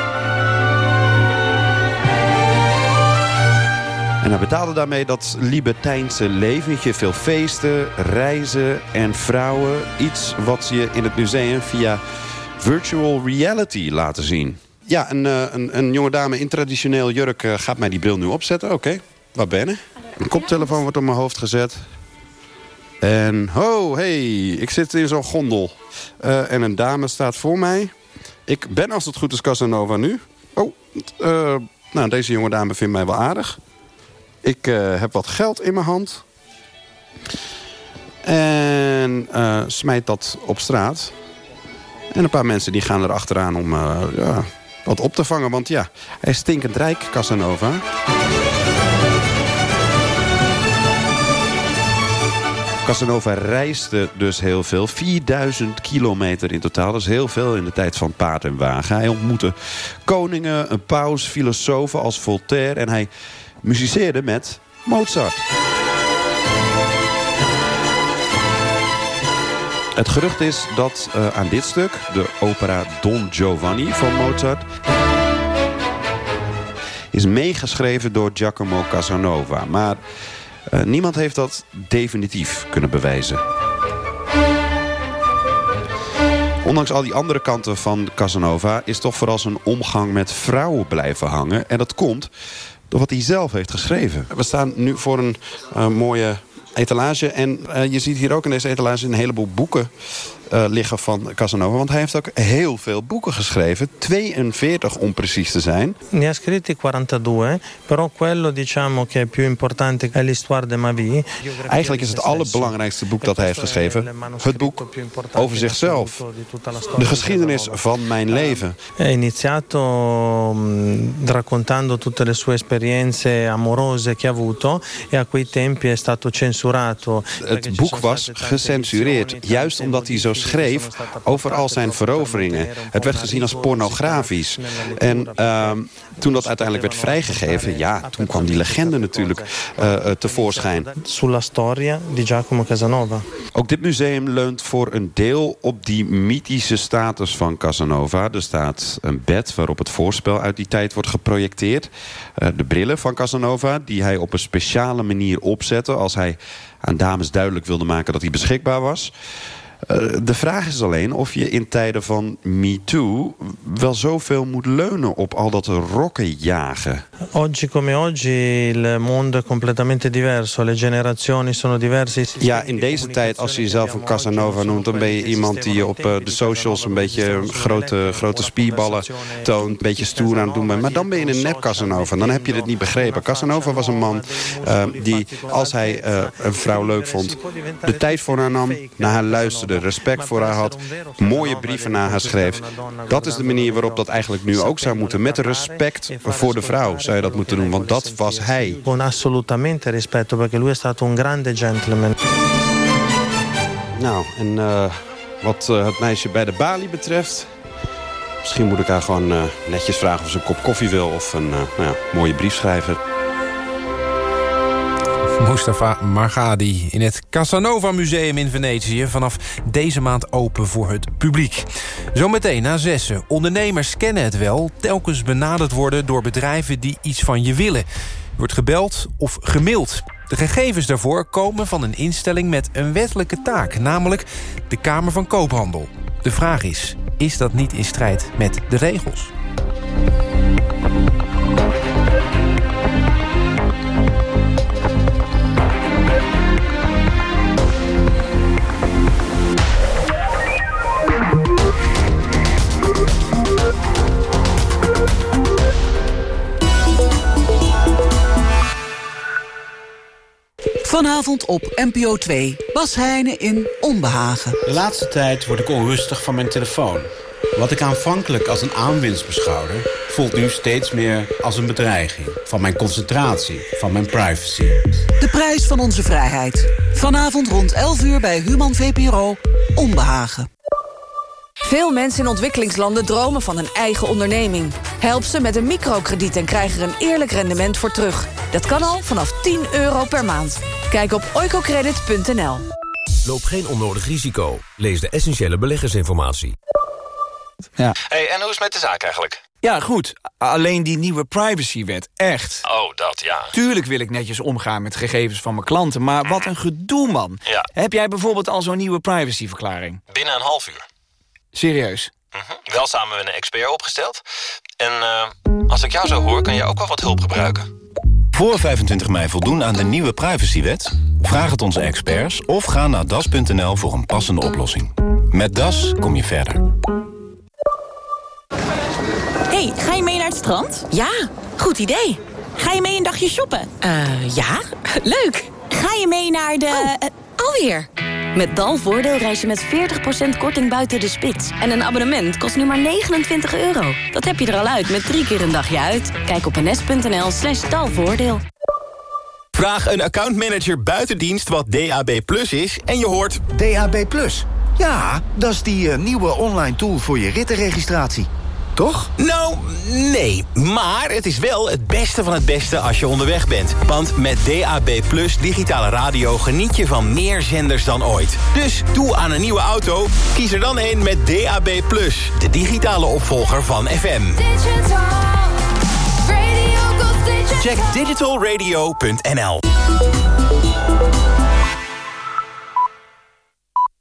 En hij betaalde daarmee dat libertijnse leventje. Veel feesten, reizen en vrouwen. Iets wat je in het museum via virtual reality laten zien. ja, een, uh, een, een jonge dame in traditioneel jurk uh, gaat mij die bril nu opzetten. Oké, waar ben je? Een koptelefoon wordt op mijn hoofd gezet. En, ho, hey, ik zit in zo'n gondel. Uh, en een dame staat voor mij. Ik ben als het goed is Casanova nu. Oh, nou, deze jonge dame vindt mij wel aardig. Ik heb wat geld in mijn hand. En smijt dat op straat. En een paar mensen die gaan er achteraan om uh, ja, wat op te vangen. Want ja, hij is stinkend rijk, Casanova. Casanova reisde dus heel veel. 4000 kilometer in totaal. Dat is heel veel in de tijd van paard en wagen. Hij ontmoette koningen, een paus, filosofen als Voltaire. En hij muziceerde met Mozart. Het gerucht is dat uh, aan dit stuk, de opera Don Giovanni van Mozart... is meegeschreven door Giacomo Casanova. Maar uh, niemand heeft dat definitief kunnen bewijzen. Ondanks al die andere kanten van Casanova... is toch vooral zijn omgang met vrouwen blijven hangen. En dat komt door wat hij zelf heeft geschreven. We staan nu voor een uh, mooie etalage. En uh, je ziet hier ook in deze etalage een heleboel boeken uh, liggen van Casanova. Want hij heeft ook heel veel boeken geschreven. 42 om precies te zijn. Ne ha scritti 42, però quello diciamo che è più importante è l'histoire de ma vie. Eigenlijk is het allerbelangrijkste boek dat hij heeft geschreven het boek over zichzelf. De geschiedenis van mijn leven. È iniziato um, raccontando tutte le sue esperienze amorose che ha avuto e a quei tempi è stato censurato. Het boek was gecensureerd, juist omdat hij zo schreef over al zijn veroveringen. Het werd gezien als pornografisch. En uh, toen dat uiteindelijk werd vrijgegeven... ja, toen kwam die legende natuurlijk uh, tevoorschijn. Sulla storia di Giacomo Casanova. Ook dit museum leunt voor een deel op die mythische status van Casanova. Er staat een bed waarop het voorspel uit die tijd wordt geprojecteerd. Uh, de brillen van Casanova, die hij op een speciale manier opzette... als hij aan dames duidelijk wilde maken dat hij beschikbaar was... Uh, de vraag is alleen of je in tijden van MeToo wel zoveel moet leunen op al dat rokkenjagen. Oggi come oggi il mondo è completamente diverso, le generazioni sono diverse. Ja, in deze tijd, als je jezelf een Casanova noemt, dan ben je iemand die op uh, de socials een beetje grote, grote spierballen toont, een beetje stoer aan het doen bent. Maar dan ben je een nep Casanova, dan heb je het niet begrepen. Casanova was een man uh, die, als hij een vrouw leuk vond, de tijd voor haar nam, naar haar luisterde respect voor haar had, mooie brieven naar haar schreef. Dat is de manier waarop dat eigenlijk nu ook zou moeten. Met respect voor de vrouw zou je dat moeten doen, want dat was hij. Con assolutamente rispetto, perché lui è stato un grande gentleman. Nou, en uh, wat uh, het meisje bij de balie betreft... misschien moet ik haar gewoon uh, netjes vragen of ze een kop koffie wil... of een nou ja, mooie brief schrijven. Mustafa Margadi in het Casanova Museum in Venetië... vanaf deze maand open voor het publiek. Zometeen na zessen. Ondernemers kennen het wel. Telkens benaderd worden door bedrijven die iets van je willen. Je wordt gebeld of gemaild. De gegevens daarvoor komen van een instelling met een wettelijke taak... namelijk de Kamer van Koophandel. De vraag is, is dat niet in strijd met de regels? Vanavond op NPO 2. Bas Heijnen in Onbehagen. De laatste tijd word ik onrustig van mijn telefoon. Wat ik aanvankelijk als een aanwinst beschouwde... voelt nu steeds meer als een bedreiging. Van mijn concentratie, van mijn privacy. De prijs van onze vrijheid. Vanavond rond 11 uur bij Human VPRO. Onbehagen. Veel mensen in ontwikkelingslanden dromen van een eigen onderneming. Help ze met een microkrediet en krijg er een eerlijk rendement voor terug. Dat kan al vanaf 10 euro per maand. Kijk op oicocredit.nl. Loop geen onnodig risico. Lees de essentiële beleggersinformatie. Ja. Hey, en hoe is het met de zaak eigenlijk? Ja, goed. Alleen die nieuwe privacywet, echt. Oh, dat, ja. Tuurlijk wil ik netjes omgaan met gegevens van mijn klanten... maar wat een gedoe, man. Ja. Heb jij bijvoorbeeld al zo'n nieuwe privacyverklaring? Binnen een half uur. Serieus? Mhm, Wel samen met een expert opgesteld. En eh, als ik jou zo hoor, kan jij ook wel wat hulp gebruiken. Voor 25 mei voldoen aan de nieuwe privacywet? Vraag het onze experts of ga naar das.nl voor een passende oplossing. Met Das kom je verder. hey, ga je mee naar het strand? Ja, goed idee. Ga je mee een dagje shoppen? Eh, ja, leuk. Ga je mee naar de... alweer. Met Dalvoordeel reis je met 40% korting buiten de spits. En een abonnement kost nu maar 29 euro. Dat heb je er al uit met drie keer een dagje uit. Kijk op ns.nl slash dalvoordeel. Vraag een accountmanager buitendienst wat DAB Plus is en je hoort... DAB Plus? Ja, dat is die eh, nieuwe online tool voor je rittenregistratie. Toch? Nou, nee. Maar het is wel het beste van het beste als je onderweg bent. Want met DAB Plus digitale radio geniet je van meer zenders dan ooit. Dus doe aan een nieuwe auto, kies er dan een met DAB Plus. De digitale opvolger van FM. Check digitalradio.nl